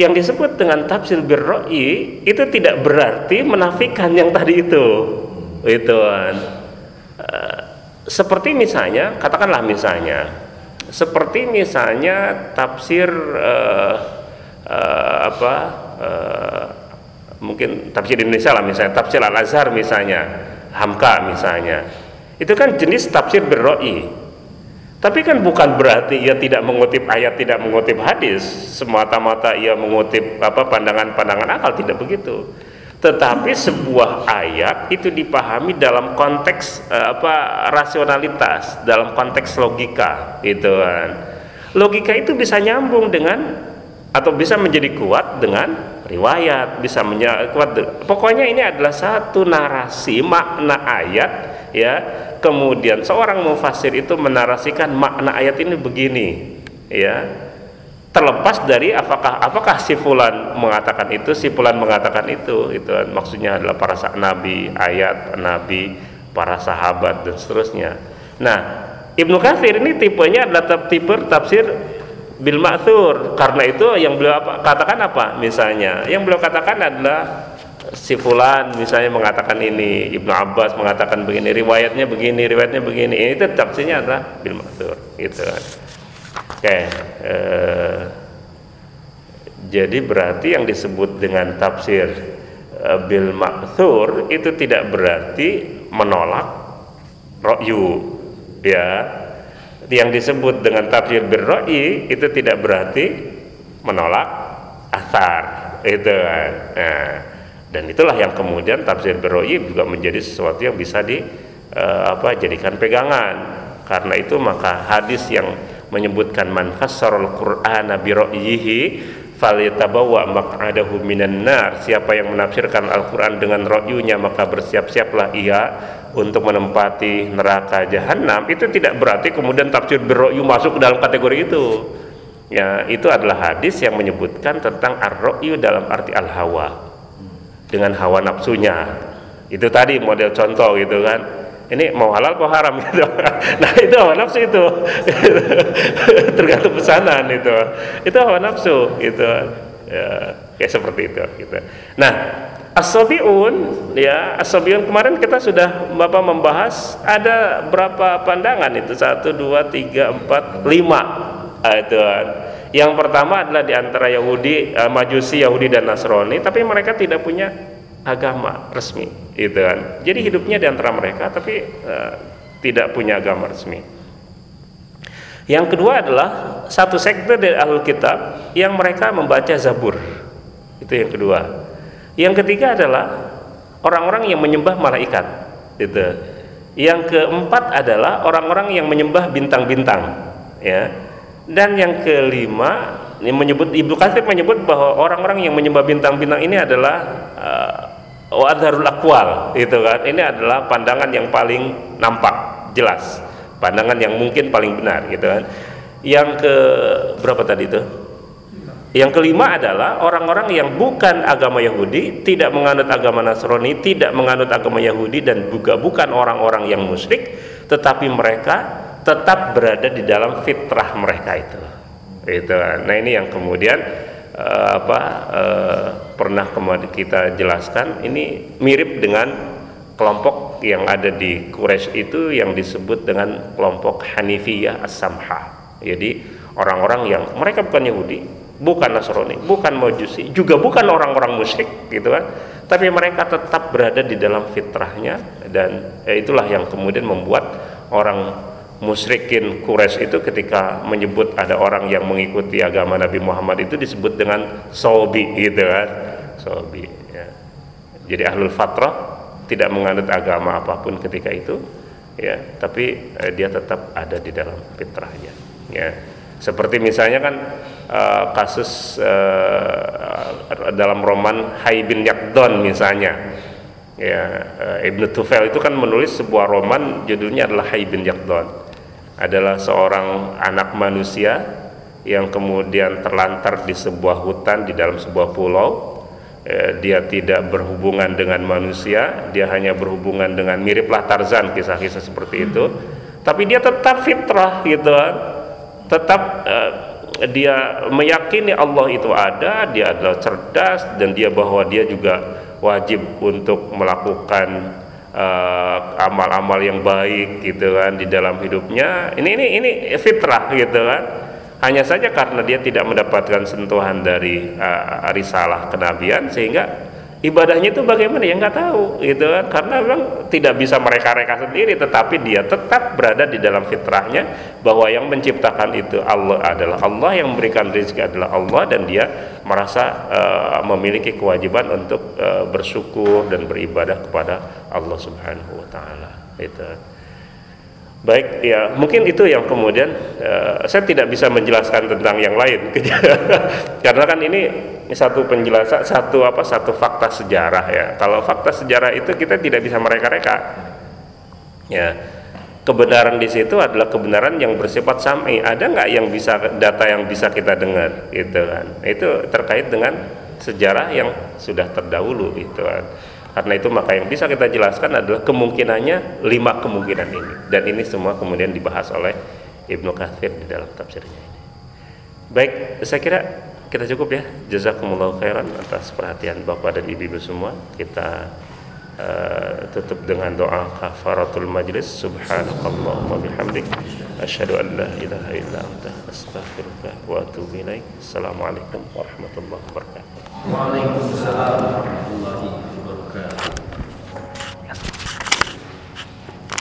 yang disebut dengan tafsir birroi itu tidak berarti menafikan yang tadi itu. Itu uh, seperti misalnya katakanlah misalnya seperti misalnya tafsir uh, uh, apa mungkin tafsir Indonesia lah misalnya tafsir Al Azhar misalnya Hamka misalnya. Itu kan jenis tafsir berroi. Tapi kan bukan berarti ia tidak mengutip ayat tidak mengutip hadis. Semata-mata ia mengutip apa pandangan-pandangan akal. Tidak begitu. Tetapi sebuah ayat itu dipahami dalam konteks uh, apa rasionalitas dalam konteks logika gitu kan. Logika itu bisa nyambung dengan atau bisa menjadi kuat dengan riwayat bisa kuat pokoknya ini adalah satu narasi makna ayat ya. Kemudian seorang mufasir itu menarasikan makna ayat ini begini ya. Terlepas dari apakah apakah si fulan mengatakan itu si fulan mengatakan itu itu maksudnya adalah para nabi ayat nabi para sahabat dan seterusnya. Nah Ibnu Katsir ini tipenya adalah tipe tafsir bil ma'thur. Karena itu yang beliau apa, katakan apa misalnya? Yang beliau katakan adalah si fulan misalnya mengatakan ini Ibnu Abbas mengatakan begini riwayatnya begini riwayatnya begini. Ini tetap tafsirnya adalah bil ma'thur gitu. Oke, eh, jadi berarti yang disebut dengan tafsir eh, bil makthur itu tidak berarti menolak ro'yu, ya. Yang disebut dengan tafsir bil ro'i itu tidak berarti menolak asar, itu kan. Nah, dan itulah yang kemudian tafsir bil ro'i juga menjadi sesuatu yang bisa di eh, apa jadikan pegangan. Karena itu maka hadis yang menyebutkan man fassarul qur'ana bi ra'yihi falyatabawwa maq'adahu minan nar siapa yang menafsirkan Al-Qur'an dengan ra'yunya maka bersiap-siaplah ia untuk menempati neraka jahanam itu tidak berarti kemudian tafsir birra'yu masuk dalam kategori itu. Ya itu adalah hadis yang menyebutkan tentang ar-ra'yu dalam arti al-hawa. Dengan hawa nafsunya. Itu tadi model contoh gitu kan. Ini mau halal atau haram gitu. [LAUGHS] Nah itu hawa nafsu itu, [LAUGHS] tergantung pesanan itu, itu hawa nafsu gitu, ya, kayak seperti itu gitu. Nah asobiun ya asobiun kemarin kita sudah bapak membahas ada berapa pandangan itu? Satu dua tiga empat lima. Ah, itu yang pertama adalah di antara Yahudi, uh, Majusi, Yahudi dan Nasrani, tapi mereka tidak punya agama resmi itu kan. Jadi hidupnya di antara mereka tapi uh, tidak punya agama resmi. Yang kedua adalah satu sekte dari ahlul kitab yang mereka membaca zabur. Itu yang kedua yang ketiga adalah orang-orang yang menyembah malaikat itu yang keempat adalah orang-orang yang menyembah bintang-bintang ya. Dan yang kelima ini menyebut Ibnu Katsir menyebut bahwa orang-orang yang menyembah bintang-bintang ini adalah uh, wadharul akwal itu kan. Ini adalah pandangan yang paling nampak jelas. Pandangan yang mungkin paling benar gitu kan. Yang ke berapa tadi itu yang kelima adalah orang-orang yang bukan agama Yahudi, tidak menganut agama Nasrani, tidak menganut agama Yahudi dan juga bukan orang-orang yang musyrik, tetapi mereka tetap berada di dalam fitrah mereka itu. Itu. Nah, ini yang kemudian uh, apa uh, pernah kemudian kita jelaskan ini mirip dengan kelompok yang ada di Quraisy itu yang disebut dengan kelompok Hanifiyah As-Samha. Jadi orang-orang yang mereka bukan Yahudi, bukan Nasrani, bukan Majusi, juga bukan orang-orang musyrik gitu kan. Tapi mereka tetap berada di dalam fitrahnya dan eh, itulah yang kemudian membuat orang musyrikin Quraisy itu ketika menyebut ada orang yang mengikuti agama Nabi Muhammad itu disebut dengan sobi gitu kan. Sobi ya. Jadi ahlul fatrah tidak menganut agama apa pun ketika itu ya, tapi eh, dia tetap ada di dalam fitrahnya ya seperti misalnya kan uh, kasus uh, dalam roman Hai bin Yakdon misalnya. Ya uh, Ibnu Tufel itu kan menulis sebuah roman judulnya adalah Hai bin Yakdon adalah seorang anak manusia yang kemudian terlantar di sebuah hutan di dalam sebuah pulau. Eh, dia tidak berhubungan dengan manusia dia hanya berhubungan dengan miriplah Tarzan kisah-kisah seperti itu. Tapi dia tetap fitrah gitu kan. Tetap uh, dia meyakini Allah itu ada, dia adalah cerdas dan dia bahwa dia juga wajib untuk melakukan eh, amal-amal uh, yang baik gitu kan di dalam hidupnya. Ini ini ini fitrah gitu kan. Hanya saja karena dia tidak mendapatkan sentuhan dari uh, risalah kenabian sehingga ibadahnya itu bagaimana? Ya nggak tahu gitu kan. Karena memang tidak bisa mereka reka sendiri tetapi dia tetap berada di dalam fitrahnya bahwa yang menciptakan itu Allah adalah Allah yang memberikan rezeki adalah Allah dan dia merasa uh, memiliki kewajiban untuk uh, bersyukur dan beribadah kepada Allah Subhanahu wa taala itu Baik, ya mungkin itu yang kemudian uh, saya tidak bisa menjelaskan tentang yang lain [LAUGHS] karena kan ini satu penjelasan satu apa satu fakta sejarah ya. Kalau fakta sejarah itu kita tidak bisa mereka-reka. Ya, kebenaran di situ adalah kebenaran yang bersifat sami. Ada nggak yang bisa data yang bisa kita dengar, gitu kan? Itu terkait dengan sejarah yang sudah terdahulu, itu kan karena itu maka yang bisa kita jelaskan adalah kemungkinannya lima kemungkinan ini dan ini semua kemudian dibahas oleh Ibnu Katsir di dalam tafsirnya ini. Baik, saya kira kita cukup ya. Jazakumullah khairan atas perhatian Bapak dan Ibu semua. Kita uh, tutup dengan doa kafaratul majlis. Subhanakallah wa bihamdik asyhadu an la ilaha illa anta astaghfiruka wa atubu ilaik. Assalamualaikum warahmatullahi wabarakatuh. Waalaikumsalam